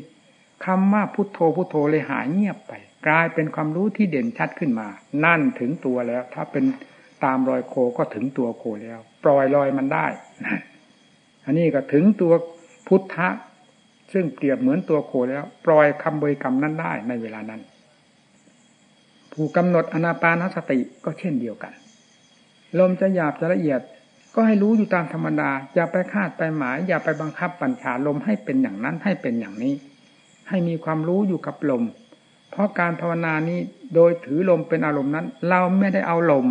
[SPEAKER 1] คำว่าพุทโธพุทโธเลยหายเงียบไป กลายเป็นความรู้ที่เด่นชัดขึ้นมา นั่นถึงตัวแล้ว ถ้าเป็นตามรอยโคก็ถึงตัวโคแล้ว ปล่อยลอยมันได้อันนี้ก็ถึงตัวพุทธะซึ่งเปรียบเหมือนตัวโคแล้ว ปล่อยคำเบริกรรมนั้นได้ในเวลานั้น ผู้กำหนดอนาปานสติก็เช่นเดียวกัน ลมจะหยาบจะละเอียด ก็ให้รู้อยู่ตามธรรมดา อย่าไปคาดไปหมาย อย่าไปบังคับปัญชาลมให้เป็นอย่างนั้นให้เป็นอย่างนี้ ให้มีความรู้อยู่กับลม เพราะการภาวนานี้โดยถือลมเป็นอารมณ์นั้น เราไม่ได้เอาลม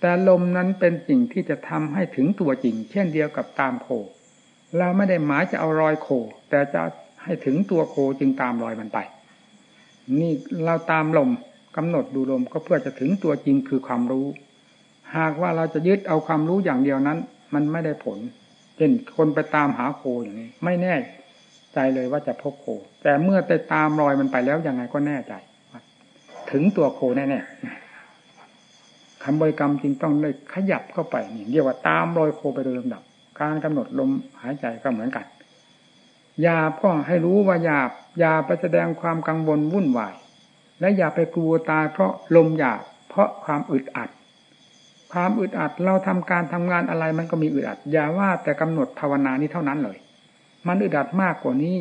[SPEAKER 1] แต่ลมนั้นเป็นสิ่งที่จะทำให้ถึงตัวจริง เช่นเดียวกับตามโค เราไม่ได้หมายจะเอารอยโค แต่จะให้ถึงตัวโคจึงตามรอยมันไป นี่เราตามลมกำหนดดูลมก็เพื่อจะถึงตัวจริงคือความรู้ หากว่าเราจะยึดเอาความรู้อย่างเดียวนั้น มันไม่ได้ผลเช่นคนไปตามหาโคอย่างนี้ ไม่แน่ใจเลยว่าจะพบโค แต่เมื่อไปตามรอยมันไปแล้วยังไงก็แน่ใจ ถึงตัวโคแน่ๆคำบริกรรมจริงต้องเลยขยับเข้าไปนี่เรียกว่าตามรอยโคไปโดยลำดับ การกำหนดลมหายใจก็เหมือนกันหยาบก็ให้รู้ว่าหยาบอย่าไปแสดงความกังวลวุ่นวาย และอย่าไปกลัวตายเพราะลมหยาบเพราะความอึดอัด ความอึดอัดเราทำการทำงานอะไรมันก็มีอึดอัดอย่าว่าแต่กำหนดภาวนานี้เท่านั้นเลย มันอึดอัดมากกว่านี้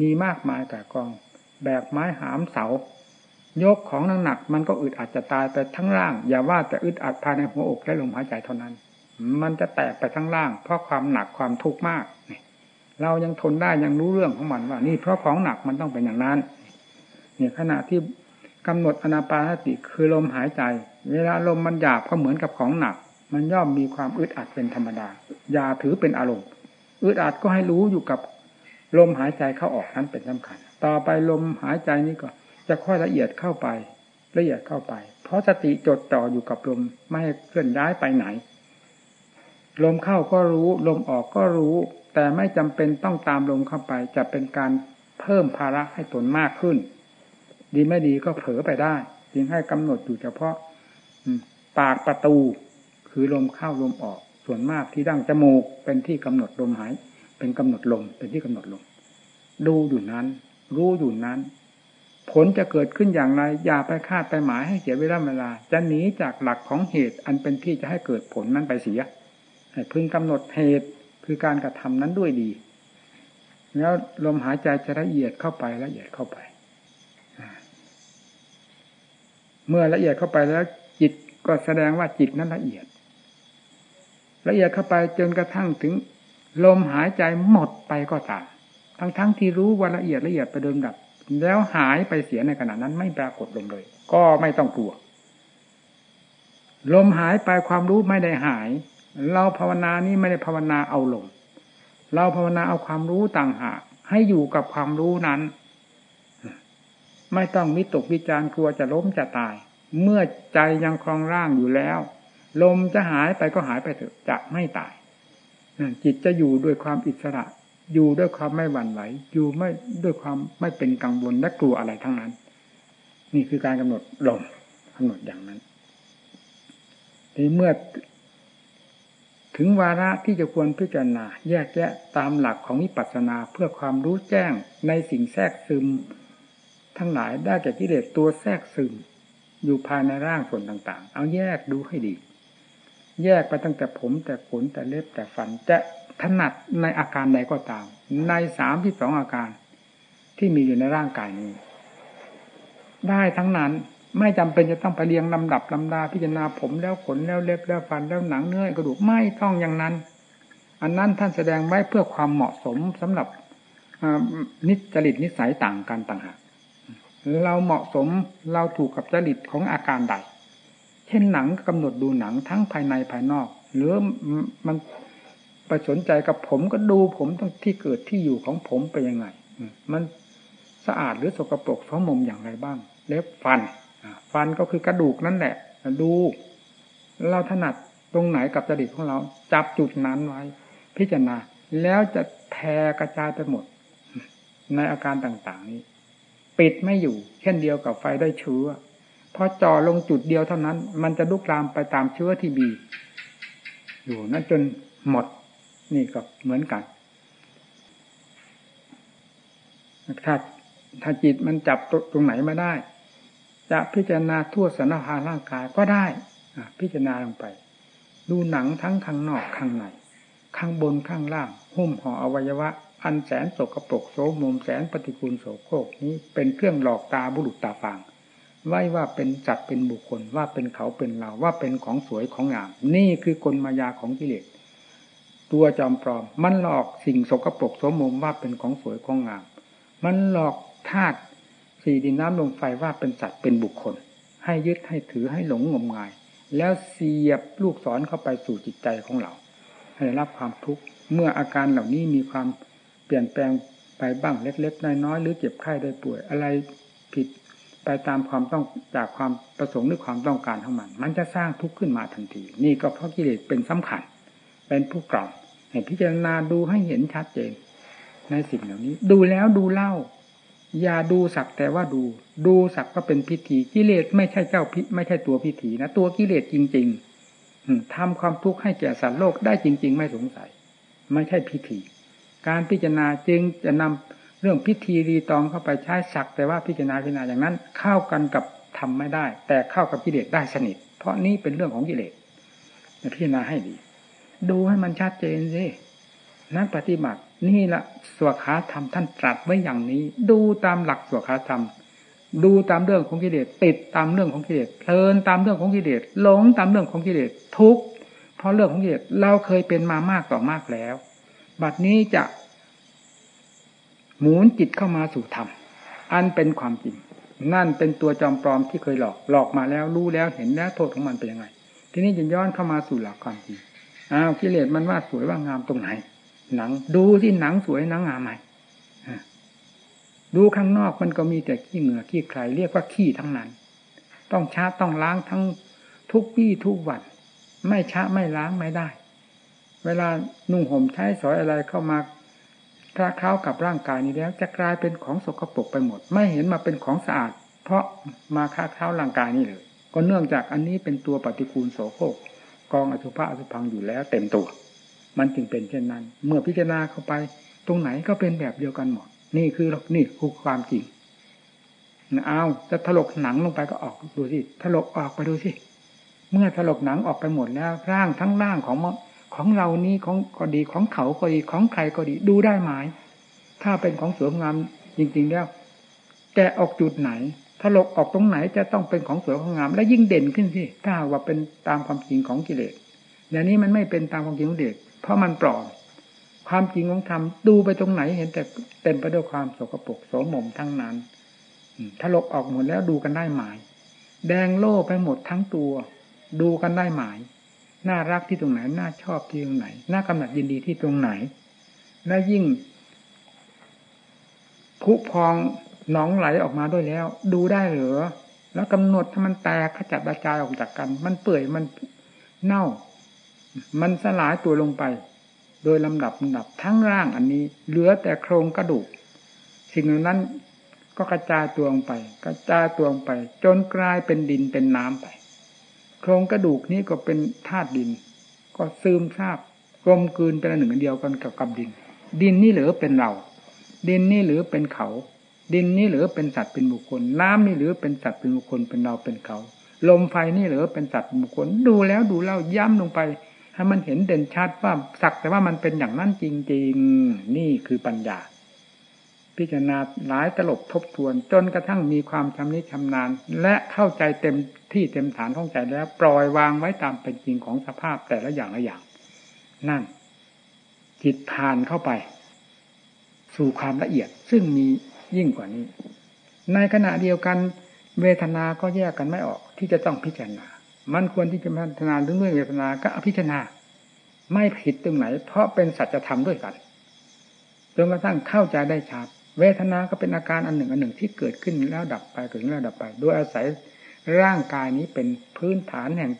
[SPEAKER 1] มีมากมายแต่กอง แบกไม้หามเสายกของหนักๆมันก็อึดอัดจะตายไปทั้งร่าง อย่าว่าแต่อึดอัดภายในหัวอกและลมหายใจเท่านั้น มันจะแตกไปทั้งร่าง เพราะความหนักความทุกข์มากเรายังทนได้ยังรู้เรื่องของมันว่า นี่เพราะของหนักมันต้องเป็นอย่างนั้นเนี่ยขณะที่ กำหนดอนาปานสติคือลมหายใจ เวลาลมมันหยาบก็เหมือนกับของหนัก มันย่อมมีความอึดอัดเป็นธรรมดา อย่าถือเป็นอารมณ์ อึดอัดก็ให้รู้อยู่กับลมหายใจเข้าออกนั้นเป็นสำคัญ ต่อไปลมหายใจนี้ก็ จะค่อยละเอียดเข้าไป ละเอียดเข้าไป เพราะสติจดจ่ออยู่กับลมไม่ให้เคลื่อนย้ายไปไหน ลมเข้าก็รู้ ลมออกก็รู้ แต่ไม่จำเป็นต้องตามลมเข้าไป จะเป็นการเพิ่มภาระให้ตนมากขึ้น ดีไม่ดีก็เผลอไปได้จึงให้กำหนดอยู่เฉพาะปากประตู คือลมเข้าลมออก ส่วนมากที่ดั้งจมูกเป็นที่กำหนดลมหาย เป็นกำหนดลมเป็นที่กำหนดลมดูอยู่นั้น รู้อยู่นั้น ผลจะเกิดขึ้นอย่างไรอย่าไปคาดไปหมายให้เสียเวลาเวลา จะหนีจากหลักของเหตุอันเป็นที่จะให้เกิดผลนั้นไปเสียให้พึงกำหนดเหตุคือการกระทำนั้นด้วยดี แล้วลมหายใจจะละเอียดเข้าไปละเอียดเข้าไป เมื่อละเอียดเข้าไปแล้วจิตก็แสดงว่าจิตนั้นละเอียด ละเอียดเข้าไปจนกระทั่งถึงลมหายใจหมดไปก็ตามทั้งทั้งที่รู้ว่าละเอียดละเอียดไปเดิมดับ แล้วหายไปเสียในขณะนั้นไม่ปรากฏลงเลย ก็ไม่ต้องกลัว ลมหายไปความรู้ไม่ได้หาย เราภาวนานี้ไม่ได้ภาวนาเอาลมเราภาวนาเอาความรู้ต่างหากให้อยู่กับความรู้นั้น ไม่ต้องมิตกวิจารกลัวจะล้มจะตาย เมื่อใจยังคลองร่างอยู่แล้ว ลมจะหายไปก็หายไปเถอะจะไม่ตายจิตจะอยู่ด้วยความอิสระ อยู่ด้วยความไม่หวั่นไหวอยู่ไม่ด้วยความไม่เป็นกังวลและกลัวอะไรทั้งนั้น นี่คือการกำหนดลมกำหนดอย่างนั้นทีเมื่อถึงวาระที่จะควรพิจารณาแยกแยะตามหลักของวิปัสสนาเพื่อความรู้แจ้งในสิ่งแทรกซึม ทั้งหลายได้แก่กิเลสตัวแทรกซึมอยู่ภายในร่างส่วนต่างๆ เอาแยกดูให้ดี แยกไปตั้งแต่ผมแต่ขนแต่เล็บแต่ฟันจะถนัดในอาการใดก็ตาม ในสามที่สองอาการ ที่มีอยู่ในร่างกายนี้ ได้ทั้งนั้นไม่จำเป็นจะต้องไปเรียงลำดับลำดาพิจารณาผมแล้วขนแล้วเล็บแล้วฟันแล้วหนังเนื้อกระดูกไม่ต้องอย่างนั้น อันนั้นท่านแสดงไว้เพื่อความเหมาะสมสำหรับนิจริตนิสัยต่างกันต่างหาก เราเหมาะสมเราถูกกับจริตของอาการใด เช่นหนังกำหนดดูหนังทั้งภายในภายนอก หรือมันไปสนใจกับผมก็ดูผมต้องที่เกิดที่อยู่ของผมไปยังไง มันสะอาดหรือสกปรกสมมอย่างไรบ้าง เล็บฟันฟันก็คือกระดูกนั่นแหละดู เราถนัดตรงไหนกับจริตของเรา จับจุดนั้นไว้ พิจารณาแล้วจะแผ่กระจายไปหมด ในอาการต่าง ๆ นี้ ปิดไม่อยู่ เช่นเดียวกับไฟได้เชื้อพอจ่อลงจุดเดียวเท่านั้น มันจะลุกลามไปตามเชื้อที่มีอยู่นั่นจนหมดนี่ก็เหมือนกันถ้าถ้าจิตมันจับตรงไหนมาได้ จะพิจารณาทั่วสารพาร่างกายก็ได้พิจารณาลงไป ดูหนังทั้งข้างนอกข้างในข้างบนข้างล่าง หุ้มห่ออวัยวะ อันแสนโสกปรกโสมมแสนปฏิกูลโสโครกนี้เป็นเครื่องหลอกตาบุรุษตาฟางไว้ว่าเป็นจัดเป็นบุคคลว่าเป็นเขาเป็นเราว่าเป็นของสวยของงาม นี่คือกลมายาของกิเลสตัวจอมปลอม มันหลอกสิ่งสกปรกโสมมว่าเป็นของสวยของงาม มันหลอกธาตุสี่ดินน้ำลมไฟว่าเป็นสัตว์เป็นบุคคล ให้ยึดให้ถือให้หลงงมงาย แล้วเสียบลูกศรเข้าไปสู่จิตใจของเรา ให้รับความทุกข์เมื่ออาการเหล่านี้มีความ ลี่ยนแปลงไปบ้างเล็ก ๆ น้อยๆหรือเจ็บไข้ได้ป่วย อะไรผิดไปตามความต้องจากความประสงค์หรือความต้องการของมัน มันจะสร้างทุกข์ขึ้นมาทันที นี่ก็เพราะกิเลสเป็นสำคัญ เป็นผู้กล่อมให้พิจารณาดูให้เห็นชัดเจน ในสิ่งเหล่านี้ ดูแล้วดูเล่า อย่าดูสักแต่ว่าดู ดูสักก็เป็นพิธีกิเลสไม่ใช่เจ้าพิไม่ใช่ตัวพิธีนะตัวกิเลสจริง ๆทำความทุกข์ให้แก่สัตว์โลกได้จริง ๆ ไม่สงสัย ไม่ใช่พิธี การพิจารณาจึงจะนำเรื่องพิธีรีตองเข้าไปใช้สัก แต่ว่าพิจารณาพิจารณาอย่างนั้น เข้ากันกับทำไม่ได้ แต่เข้ากับกิเลสได้สนิท เพราะนี้เป็นเรื่องของกิเลสพิจารณาให้ดี ดูให้มันชัดเจนสินักปฏิบัตินี่ละสวขาธรรมท่านตรัสไว้อย่างนี้ ดูตามหลักสวขาธรรม ดูตามเรื่องของกิเลสติดตามเรื่องของกิเลสเพลินตามเรื่องของกิเลสหลงตามเรื่องของกิเลสทุกเพราะเรื่องของกิเลสเราเคยเป็นมามากต่อมากแล้ว บัดนี้จะ หมุนจิตเข้ามาสู่ธรรม อันเป็นความจริง นั่นเป็นตัวจอมปลอมที่เคยหลอก หลอกมาแล้วรู้แล้วเห็นแล้วโทษของมันเป็นยังไง ทีนี้จะย้อนเข้ามาสู่หลักความจริงอ้าวกิเลสมันว่าสวยว่างามตรงไหน หนัง ดูที่หนังสวยหนังงามไหมดูข้างนอกมันก็มีแต่ขี้เหงื่อขี้ใครเรียกว่าขี้ทั้งนั้น ต้องชาต้องล้างทั้งทุกวี่ทุกวัน ไม่ชาไม่ล้างไม่ได้ เวลานุ่งห่มใช้สอยอะไรเข้ามาคลาเคล้ากับร่างกายนี้แล้ว จะกลายเป็นของสกปรกไปหมด ไม่เห็นมาเป็นของสะอาด เพราะมาคลาเคล้าร่างกายนี่เลย ก็เนื่องจากอันนี้เป็นตัวปฏิกูลโสโครกกองอสุภะอสุพังอยู่แล้วเต็มตัว มันจึงเป็นเช่นนั้น เมื่อพิจารณาเข้าไป ตรงไหนก็เป็นแบบเดียวกันหมด นี่คือนี่คือความจริงเอาจะถลกหนังลงไปก็ออกดูสิถลกออกไปดูสิเมื่อถลกหนังออกไปหมดแล้วร่างทั้งร่างของ ของเรานี้ของก็ดีของเขาก็ดีของใครก็ดีดูได้ไหมถ้าเป็นของสวยงามจริง ๆ แล้วแกออกจุดไหนถลกออกตรงไหนจะต้องเป็นของสวยของงาม และยิ่งเด่นขึ้นสิถ้าว่าเป็นตามความจริงของกิเลสอย่างนี้มันไม่เป็นตามความจริงของเด็ก เพราะมันปลอมความจริงของธรรมดูไปตรงไหนเห็นแต่เต็มไปด้วยความโสกปรกโสมมทั้งนั้นถลกออกหมดแล้วดูกันได้หมาย แดงโล่ไปหมดทั้งตัว ดูกันได้หมาย น่ารักที่ตรงไหน น่าชอบที่ตรงไหน น่ากำหนัดยินดีที่ตรงไหน และยิ่งผุพองหนองไหลออกมาด้วยแล้ว ดูได้หรือแล้วกำหนดถ้ามันแตกขจัดกระจายออกจากกัน มันเปื่อยมันเน่า มันสลายตัวลงไป โดยลำดับลำดับทั้งร่างอันนี้ เหลือแต่โครงกระดูก สิ่งนั้นก็กระจายตัวลงไป กระจายตัวลงไป จนกลายเป็นดินเป็นน้ำไป โครงกระดูกนี้ก็เป็นธาตุดิน ก็ซึมซาบกลมกลืนเป็นอันหนึ่งอันเดียวกันกับกับดิน ดินนี่หรือเป็นเรา ดินนี่หรือเป็นเขา ดินนี่หรือเป็นสัตว์เป็นบุคคล น้ำนี่หรือเป็นสัตว์เป็นบุคคลเป็นเราเป็นเขา ลมไฟนี่หรือเป็นสัตว์บุคคล ดูแล้วดูเล่าย้ำลงไปให้มันเห็นเด่นชัดว่าสักแต่ว่ามันเป็นอย่างนั้นจริง ๆ นี่คือปัญญา พิจารณาหลายตลบทบทวน จนกระทั่งมีความชำนิชำนาญ และเข้าใจเต็มที่เต็มฐานของใจแล้ว ปล่อยวางไว้ตามเป็นจริงของสภาพแต่ละอย่างละอย่าง นั่น จิตผ่านเข้าไป สู่ความละเอียดซึ่งมียิ่งกว่านี้ ในขณะเดียวกัน เวทนาก็แยกกันไม่ออก ที่จะต้องพิจารณา มันควรที่จะพิจารณาเรื่องเวทนาก็พิจารณา ไม่ผิดตรงไหน เพราะเป็นสัจธรรมด้วยกันจนกระทั่งเข้าใจได้ชัด เวทนาก็เป็นอาการอันหนึ่งอันหนึ่งที่เกิดขึ้นแล้วดับไปเกิดขึ้นแล้วดับไป โดยอาศัยร่างกายนี้เป็นพื้นฐานแห่ง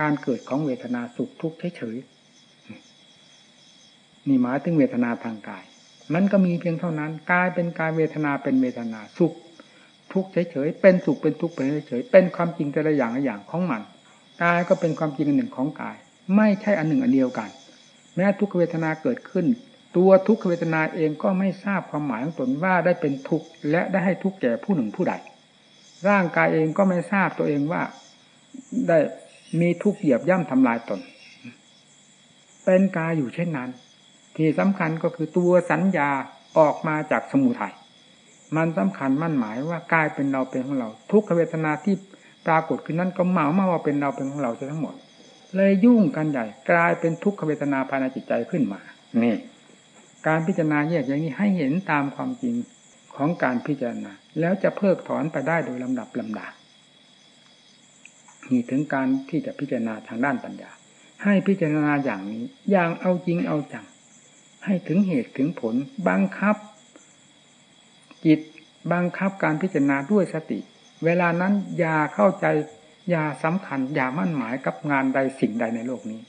[SPEAKER 1] การเกิดของเวทนาสุขทุกข์เฉยๆนี่หมายถึงเวทนาทางกาย มันก็มีเพียงเท่านั้นกายเป็นกายเวทนาเป็นเวทนาสุขทุกข์เฉยๆเป็นสุขเป็นทุกข์เป็นเฉยๆเป็นความจริงแต่ละอย่างละอย่างของมันกายก็เป็นความจริงอันหนึ่งของกาย ไม่ใช่อันหนึ่งอันเดียวกัน แม้ทุกขเวทนาเกิดขึ้น ตัวทุกขเวทนาเองก็ไม่ทราบความหมายของตนว่าได้เป็นทุกข์และได้ให้ทุกข์แก่ผู้หนึ่งผู้ใด ร่างกายเองก็ไม่ทราบตัวเองว่าได้มีทุกข์เหยียบย่ำทำลายตน เป็นกายอยู่เช่นนั้น ที่สำคัญก็คือตัวสัญญาออกมาจากสมุทยัยมันสำคัญมั่นหมายว่ากายเป็นเราเป็นของเรา ทุกขเวทนาที่ปรากฏขึ้นนั้นก็เหมามาว่าเป็นเราเป็นของเราทั้งหมด เลยยุ่งกันใหญ่กลายเป็นทุกขเวทนาภายในจิตใจขึ้นมานี่ การพิจารณาแยกอย่างนี้ให้เห็นตามความจริงของการพิจารณา แล้วจะเพิกถอนไปได้โดยลำดับลำดานี่ถึงการที่จะพิจารณาทางด้านปัญญา ให้พิจารณาอย่างนี้ อย่างเอาจริงเอาจัง ให้ถึงเหตุถึงผลบังคับ จิตบังคับการพิจารณาด้วยสติ เวลานั้นอย่าเข้าใจอย่าสำคัญอย่ามั่นหมายกับงานใดสิ่งใดในโลกนี้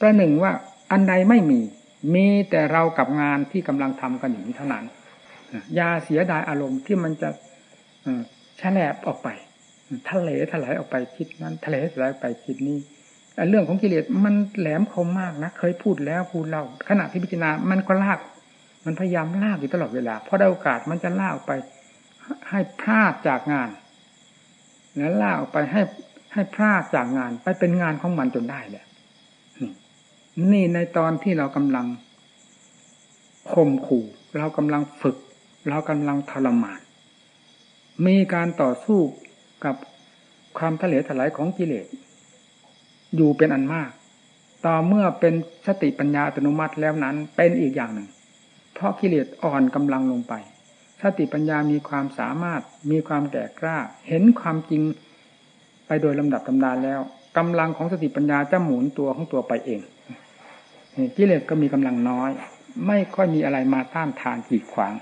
[SPEAKER 1] ประหนึ่งว่าอันใดไม่มี มีแต่เรากับงานที่กำลังทำกันอยู่นี้เท่านั้นอย่าเสียดายอารมณ์ที่มันจะแฉลบออกไปทะเลถลายออกไปคิดนั้นทะเลถลายไปคิดนี้เรื่องของกิเลสมันแหลมคมมากนะเคยพูดแล้วพูดเล่าขณะที่พิจารณามันก็ลาก มันพยายามลากอยู่ตลอดเวลาพอได้โอกาสมันจะลากออกไป ให้พลาดจากงาน แล้วลากออกไปให้ให้พลาดจากงาน ไปเป็นงานของมันจนได้แหละ นี่ในตอนที่เรากำลังข่มขู่ เรากำลังฝึก เรากำลังทรมาน มีการต่อสู้กับความทะเลถลายของกิเลส อยู่เป็นอันมาก ต่อเมื่อเป็นสติปัญญาอัตโนมัติแล้วนั้นเป็นอีกอย่างหนึ่ง เพราะกิเลสอ่อนกำลังลงไป สติปัญญามีความสามารถ มีความแก่กล้า เห็นความจริงไปโดยลำดับตำดานแล้วกำลังของสติปัญญาจะหมุนตัวของตัวไปเอง กิเลสก็มีกำลังน้อย ไม่ค่อยมีอะไรมาต้านทานกีดขวาง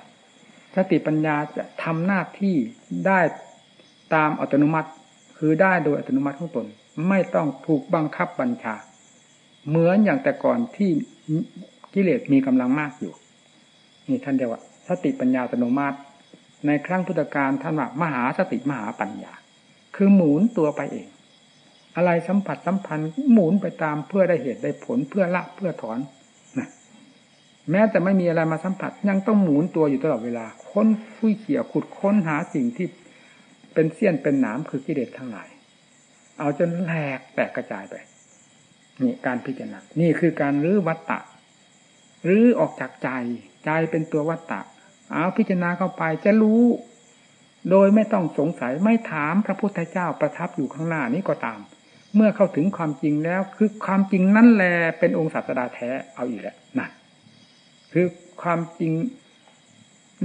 [SPEAKER 1] สติปัญญาจะทำหน้าที่ได้ตามอัตโนมัติ คือได้โดยอัตโนมัติของตน ไม่ต้องถูกบังคับบัญชา เหมือนอย่างแต่ก่อนที่กิเลสมีกำลังมากอยู่ นี่ท่านเดียวว่าสติปัญญาอัตโนมัติ ในครั้งพุทธกาลท่านว่ามหาสติมหาปัญญา คือหมุนตัวไปเอง อะไรสัมผัสสัมพันธ์หมุนไปตามเพื่อได้เหตุได้ผลเพื่อละเพื่อถอนนะแม้แต่ไม่มีอะไรมาสัมผัสยังต้องหมุนตัวอยู่ตลอดเวลา ค้นฟุ้ยเขี่ยขุดค้นหาสิ่งที่เป็นเสี้ยนเป็นหนามคือกิเลสทั้งหลาย เอาจนแหลกแตกกระจายไปนี่การพิจารณานี่คือการรื้อวัตตะรื้อออกจากใจ ใจเป็นตัววัตตะเอาพิจารณาเข้าไปจะรู้ โดยไม่ต้องสงสัยไม่ถามพระพุทธเจ้าประทับอยู่ข้างหน้านี้ก็ตาม เมื่อเข้าถึงความจริงแล้ว คือความจริงนั่นแหละเป็นองค์ศาสดาแท้เอาอีกแล้วนั่นคือความจริง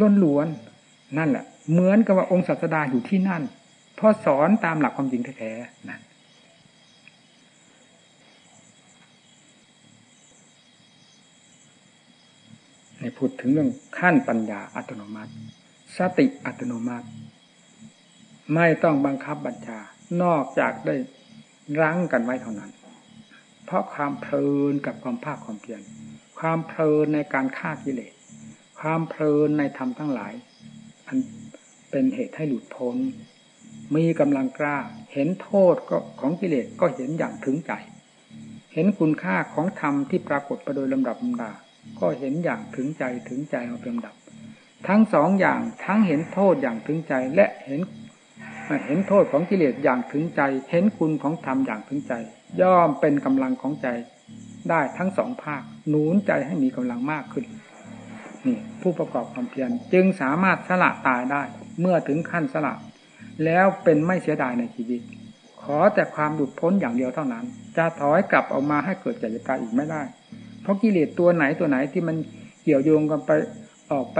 [SPEAKER 1] ล้นล้วนนั่นแหละ เหมือนกับว่าองค์ศาสดาอยู่ที่นั่นพราะสอนตามหลักความจริงแท้ๆนั่นในพูดถึงเรื่องขั้นปัญญาอัตโนมัติ สติอัตโนมัติ ไม่ต้องบังคับบัญชา นอกจากได้ รั้งกันไว้เท่านั้น เพราะความเพลินกับความภาคความเพียรความเพลินในการฆ่ากิเลส ความเพลินในธรรมทั้งหลาย อันเป็นเหตุให้หลุดพ้น มีกำลังกล้า เห็นโทษก็ของกิเลสก็เห็นอย่างถึงใจ เห็นคุณค่าของธรรมที่ปรากฏไปโดยลำดับลำดา ก็เห็นอย่างถึงใจถึงใจเอาเป็นลำดับ ทั้งสองอย่างทั้งเห็นโทษอย่างถึงใจและเห็น เห็นโทษของกิเลสอย่างถึงใจ เห็นคุณของธรรมอย่างถึงใจ ย่อมเป็นกำลังของใจ ได้ทั้งสองภาคหนุนใจให้มีกำลังมากขึ้นนี่ผู้ประกอบความเพียรจึงสามารถสละตายได้ เมื่อถึงขั้นสละ แล้วเป็นไม่เสียดายในชีวิต ขอแต่ความหลุดพ้นอย่างเดียวเท่านั้น จะถอยกลับออกมาให้เกิดจักาอีกไม่ได้ เพราะกิเลสตัวไหนตัวไหนที่มันเกี่ยวโยงกันไปออกไป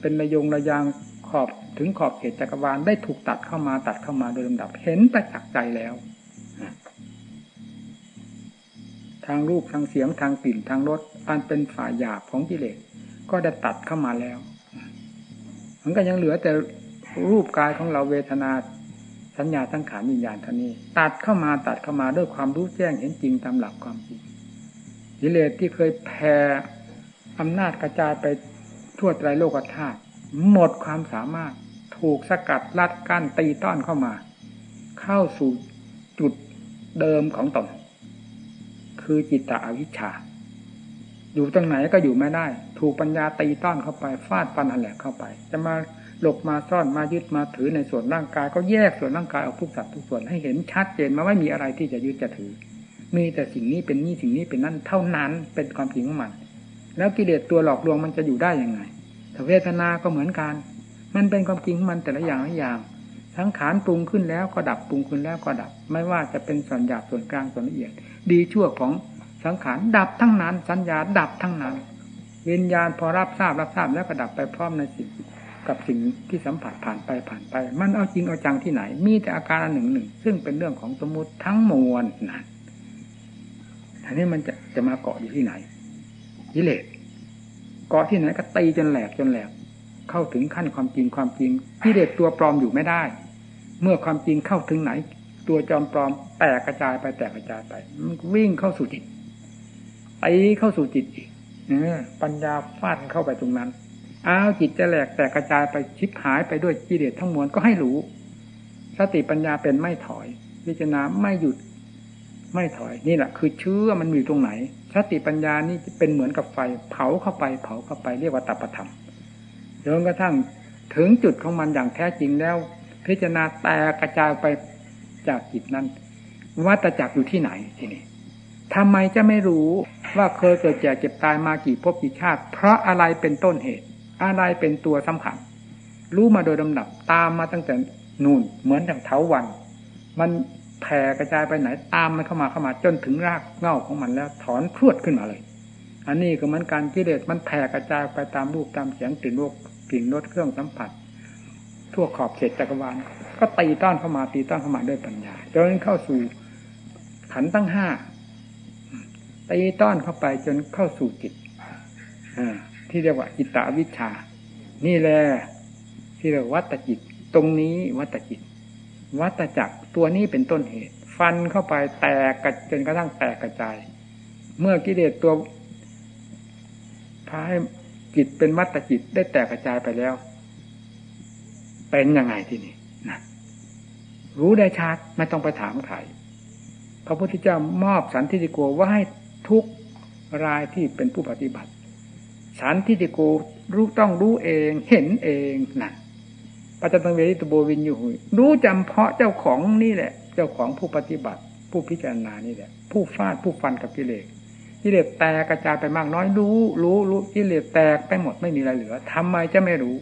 [SPEAKER 1] เป็นระยงระยางขอบ ถึงขอบเขตจักรวาลได้ถูกตัดเข้ามาตัดเข้ามาโดยลำดับเห็นประจักษ์ใจแล้ว ทางรูปทางเสียงทางกลิ่นทางรสอันเป็นฝ่ายหยาบของกิเลสก็ได้ตัดเข้ามาแล้ว มันก็ยังเหลือแต่รูปกายของเราเวทนาสัญญาทั้งขานวิญญาณท่านี้ ตัดเข้ามาตัดเข้ามาด้วยความรู้แจ้งเห็นจริงตามหลักความจริงกิเลสที่เคยแผ่อำนาจกระจายไปทั่วไตรโลกธาตุ หมดความสามารถถูกสกัดลัดกั้นตีต้อนเข้ามา เข้าสู่จุดเดิมของตนคือจิตตะอวิชชา อยู่ตรงไหนก็อยู่ไม่ได้ ถูกปัญญาตีต้อนเข้าไปฟาดฟันหันแหลกเข้าไป จะมาหลบมาซ่อนมายึดมาถือในส่วนร่างกาย ก็แยกส่วนร่างกายออกทุกสัดทุกส่วนให้เห็นชัดเจนมาไม่มีอะไรที่จะยึดจะถือ มีแต่สิ่งนี้เป็นนี่สิ่งนี้เป็นนั่นเท่านั้นเป็นความจริงของมัน แล้วกิเลสตัวหลอกลวงมันจะอยู่ได้ยังไง เวทนาก็เหมือนกัน มันเป็นความจริงของมันแต่ละอย่างละอย่างทั้งขานปรุงขึ้นแล้วก็ดับปรุงขึ้นแล้วก็ดับ ไม่ว่าจะเป็นส่วนหยาบส่วนกลางส่วนละเอียด ดีชั่วของสังขารดับทั้งนั้นสัญญาดับทั้งนั้นวิญญาณพอรับทราบรับทราบแล้วก็ดับไปพร้อมในสิ่งกับสิ่งที่สัมผัสผ่านไปผ่านไป มันเอาจริงเอาจังที่ไหน มีแต่อาการหนึ่งหนึ่งซึ่งเป็นเรื่องของสมมติทั้งมวลนั่นทีนี้มันจะจะมาเกาะอยู่ที่ไหนกิเลส เกาะที่ไหนก็ตีจนแหลกจนแหลก เข้าถึงขั้นความจริงความจริงกิเลสตัวปลอมอยู่ไม่ได้ เมื่อความจริงเข้าถึงไหน ตัวจอมปลอมแตกกระจายไปแตกกระจายไปมันวิ่งเข้าสู่จิตไปเข้าสู่จิตอีกปัญญาฟาดเข้าไปตรงนั้นอ้าวจิตจะแหลกแตกกระจายไปชิบหายไปด้วยกิเลสทั้งมวลก็ให้รู้ สติปัญญาเป็นไม่ถอยพิจารณาไม่หยุดไม่ถอย นี่แหละคือเชื้อมันอยู่ตรงไหน สติปัญญานี่เป็นเหมือนกับไฟ เผาเข้าไป เผาเข้าไปเรียกว่าตัปธรรมจนกระทั่งถึงจุดของมันอย่างแท้จริงแล้ว พิจารณาแตกกระจายไปจากจิตนั้นวัตจักรอยู่ที่ไหนทีนี้ทำไมจะไม่รู้ว่าเคยเกิดแก่เจ็บตายมากี่ภพกี่ชาติ เพราะอะไรเป็นต้นเหตุ อะไรเป็นตัวสำคัญ รู้มาโดยลำดับตามมาตั้งแต่นู่นเหมือนอย่างเถาวัน มัน แผ่กระจายไปไหนตามมันเข้ามาเข้ามาจนถึงรากเง่าของมันแล้ว ถอนพรวดขึ้นมาเลย อันนี้ก็เหมือนการกิเลสมันแผ่กระจายไปตามรูปตามเสียงกลิ่นรสกลิ่นรสเครื่องสัมผัส ทั่วขอบเขตจักรวาลก็ตีต้อนเข้ามาตีต้อนเข้ามาด้วยปัญญาจนเข้าสู่ขันตั้งห้าตีต้อนเข้าไปจนเข้าสู่จิตที่เรียกว่าจิตตวิชา นี่แหละที่เรียกวัตจิต ตรงนี้วัตจิต วัตจักร ตัวนี้เป็นต้นเหตุ ฟันเข้าไปแตกกจนกระทั่งแตกกระจาย เมื่อกิเลสตัวพาให้จิตเป็นวัตจิตได้แตกกระจายไปแล้ว เป็นยังไงที่นี่นะรู้ได้ชัดไม่ต้องไปถามใครพระพุทธเจ้ามอบสันติโกว่าให้ทุกรายที่เป็นผู้ปฏิบัติ สันติโกรู้ต้องรู้เองเห็นเองนั่น ปัจจังเวริตโบวินอยู่รู้จำเพาะเจ้าของนี่แหละ เจ้าของผู้ปฏิบัติ ผู้พิจารณานี่แหละ ผู้ฟาดผู้ฟันกับกิเลสกิเลสแตกกระจายไปมากน้อยรู้รู้รู้กิเลสแตกไปหมดไม่มีอะไรเหลือทำไมจะไม่รู้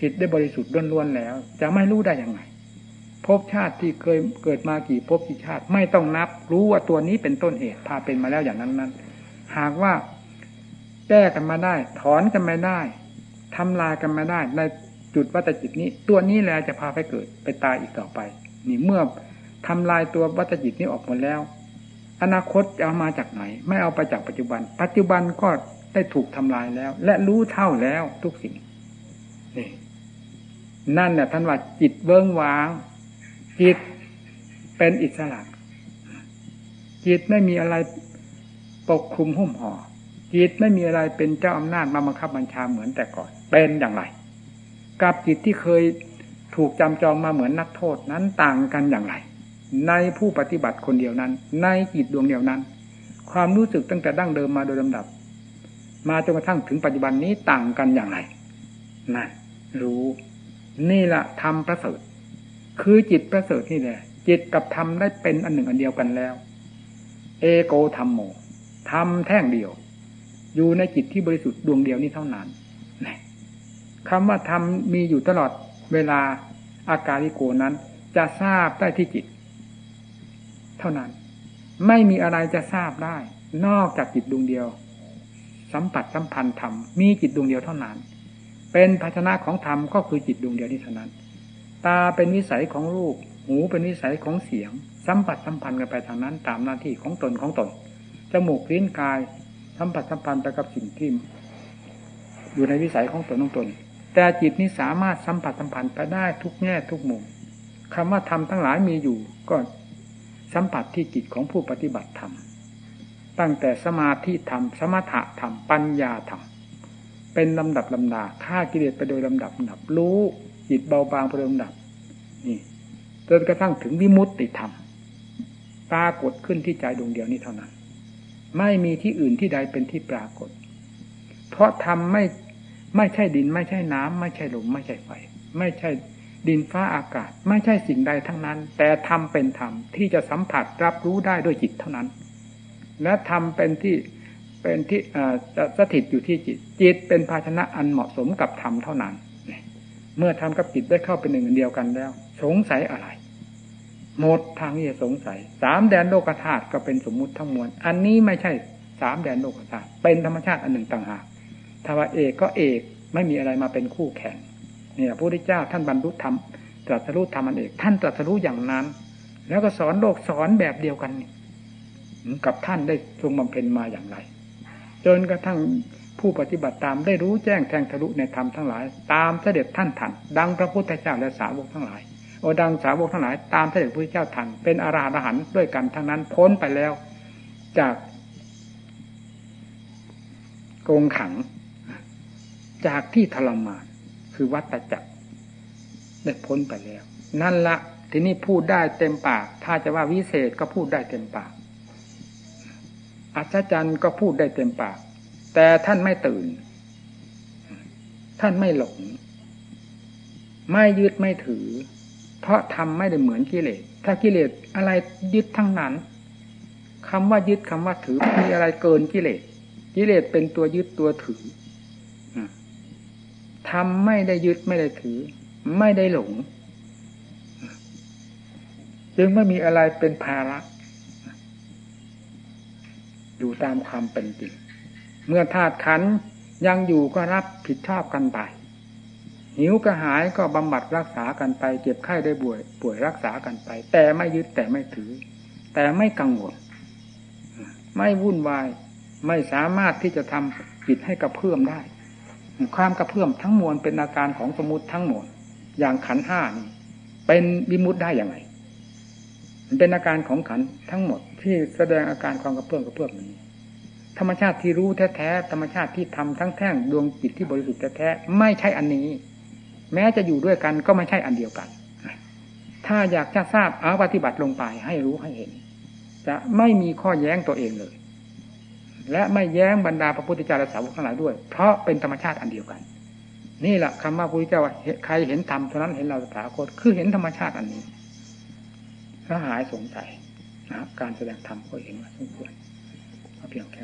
[SPEAKER 1] จิตได้บริสุทธิ์ล้วนๆแล้ว จะไม่รู้ได้ยังไงภพชาติที่เคยเกิดมากี่ภพกี่ชาติ ไม่ต้องนับ รู้ว่าตัวนี้เป็นต้นเหตุพาเป็นมาแล้วอย่างนั้นนั้นหากว่าแก้กันมาได้ ถอนกันม่ได้ทำลายกันมาได้ ใน จุดวัตจิตนี้ ตัวนี้แหละจะพาไปเกิดไปตายอีกต่อไป นี่เมื่อทำลายตัววัตจิตนี้ออกหมดแล้ว อนาคตจะเอามาจากไหน ไม่เอาไปจากปัจจุบัน ปัจจุบันก็ได้ถูกทำลายแล้ว และรู้เท่าแล้วทุกสิ่งนี่นั่นเนี่ยท่านว่าจิตเบื้องวาง จิตเป็นอิสระ จิตไม่มีอะไรปกคลุมหุ้มห่อจิตไม่มีอะไรเป็นเจ้าอำนาจมาบังคับบัญชาเหมือนแต่ก่อน เป็นอย่างไร กับจิตที่เคยถูกจำจองมาเหมือนนักโทษนั้นต่างกันอย่างไร ในผู้ปฏิบัติคนเดียวนั้น ในจิตดวงเดียวนั้น ความรู้สึกตั้งแต่ดั้งเดิมมาโดยลำดับ มาจนกระทั่งถึงปัจจุบันนี้ต่างกันอย่างไรนั่นรู้นี่แหละทำประเสริฐ คือจิตประเสริฐนี่แหละจิตกับธรรมได้เป็นอันหนึ่งอันเดียวกันแล้ว เอโกธรรมโมธรรมแท่งเดียว อยู่ในจิตที่บริสุทธิ์ดวงเดียวนี้เท่านั้น คำว่าธรรมมีอยู่ตลอดเวลาอาการิโกนั้น จะทราบได้ที่จิต เท่านั้น ไม่มีอะไรจะทราบได้ นอกจากจิตดวงเดียว สัมผัสสัมพันธ์ธรรมมีจิตดวงเดียวเท่านั้น เป็นภาชนะของธรรมก็คือจิตดวงเดียวนี้เท่านั้น ตาเป็นวิสัยของรูป หูเป็นวิสัยของเสียง สัมผัสสัมพันธ์กันไปทางนั้น ตามหน้าที่ของตนของตนจมูกลิ้นกายสัมผัสสัมพันธ์ไปกับสิ่งที่อยู่ในวิสัยของตนของตน แต่จิตนี้สามารถสัมผัสสัมพันธ์ไปได้ทุกแง่ทุกมุมคำว่าธรรมทั้งหลายมีอยู่ก็สัมผัสที่จิตของผู้ปฏิบัติธรรมตั้งแต่สมาธิธรรม สมถะธรรม ปัญญาธรรม เป็นลำดับลำดาฆ่ากิเลสไปโดยลำดับลำดับรู้จิตเบาบางเริ่มดับ นี่จนกระทั่งถึงวิมุตติธรรมปรากฏขึ้นที่ใจดวงเดียวนี้เท่านั้น ไม่มีที่อื่นที่ใดเป็นที่ปรากฏ เพราะธรรมไม่ ไม่ใช่ดิน ไม่ใช่น้ำไม่ใช่ลมไม่ใช่ไฟ ไม่ใช่ดินฟ้าอากาศ ไม่ใช่สิ่งใดทั้งนั้น แต่ธรรมเป็นธรรมที่จะสัมผัสรับรู้ได้ด้วยจิตเท่านั้น และธรรมเป็นที่เป็นที่จะสถิตอยู่ที่จิต จิตเป็นภาชนะอันเหมาะสมกับธรรมเท่านั้น เมื่อทำกับจิตได้เข้าเป็นหนึ่งเดียวกันแล้ว สงสัยอะไรหมดทางที่จะสงสัยสามแดนโลกธาตุก็เป็นสมมุติทั้งมวล อันนี้ไม่ใช่สามแดนโลกธาตุเป็นธรรมชาติอันหนึ่งต่างหาก ถ้าว่าเอกก็เอกไม่มีอะไรมาเป็นคู่แข่งเนี่ยพระพุทธเจ้าท่านบรรลุธรรมตรัสรู้ธรรมอันเอก ท่านตรัสรู้อย่างนั้น แล้วก็สอนโลกสอนแบบเดียวกันกับท่านได้ทรงบำเพ็ญมาอย่างไร จนกระทั่งผู้ปฏิบัติตามได้รู้แจ้งแทงทะลุในธรรมทั้งหลาย ตามเสด็จท่านทันดังพระพุทธเจ้าและสาวกทั้งหลายโอดังสาวกทั้งหลาย ตามเสด็จพระพุทธเจ้าทันเป็นอาราหันต์ด้วยกันทั้งนั้นพ้นไปแล้วจากกงขัง จากที่ทรมาน คือวัตจักรได้พ้นไปแล้ว นั่นละทีนี้พูดได้เต็มปาก ถ้าจะว่าวิเศษก็พูดได้เต็มปาก อัศจรรย์ก็พูดได้เต็มปาก แต่ท่านไม่ตื่น ท่านไม่หลง ไม่ยึดไม่ถือ เพราะทำไม่ได้เหมือนกิเลส ถ้ากิเลสอะไรยึดทั้งนั้นคำว่ายึดคำว่าถือมีอะไรเกินกิเลส กิเลสเป็นตัวยึดตัวถือ ทำไม่ได้ยึดไม่ได้ถือ ไม่ได้หลง จึงไม่มีอะไรเป็นภาระอยู่ตามความเป็นจริง เมื่อธาตุขันยังอยู่ก็รับผิดชอบกันไป หิวกระหายก็บำบัดรักษากันไป เจ็บไข้ได้ป่วย ป่วยรักษากันไป แต่ไม่ยึดแต่ไม่ถือ แต่ไม่กังวล ไม่วุ่นวาย ไม่สามารถที่จะทำจิตให้กระเพื่อมได้ ความกระเพื่อมทั้งมวลเป็นอาการของสมุติทั้งหมด อย่างขันห้านี่เป็นวิมุตได้อย่างไรมันเป็นอาการของขันทั้งหมด ที่แสดงอาการความกระเพื่อมกระเพื่อมนี้ ธรรมชาติที่รู้แท้ๆธรรมชาติที่ทำทั้งแท่งดวงจิตที่บริสุทธิ์แท้ๆไม่ใช่อันนี้ แม้จะอยู่ด้วยกันก็ไม่ใช่อันเดียวกัน ถ้าอยากจะทราบเอาปฏิบัติลงไปให้รู้ให้เห็น จะไม่มีข้อแย้งตัวเองเลย และไม่แย้งบรรดาพระพุทธเจ้าและสาวกทั้งหลายด้วย เพราะเป็นธรรมชาติอันเดียวกัน นี่แหละคำว่าพระพุทธเจ้าใครเห็นธรรมเท่านั้นเห็นเราสถาคตคือเห็นธรรมชาติอันนี้ถ้าหายสงสัยนะครับการแสดงธรรมก็เห็นว่าสมควรเพียงแค่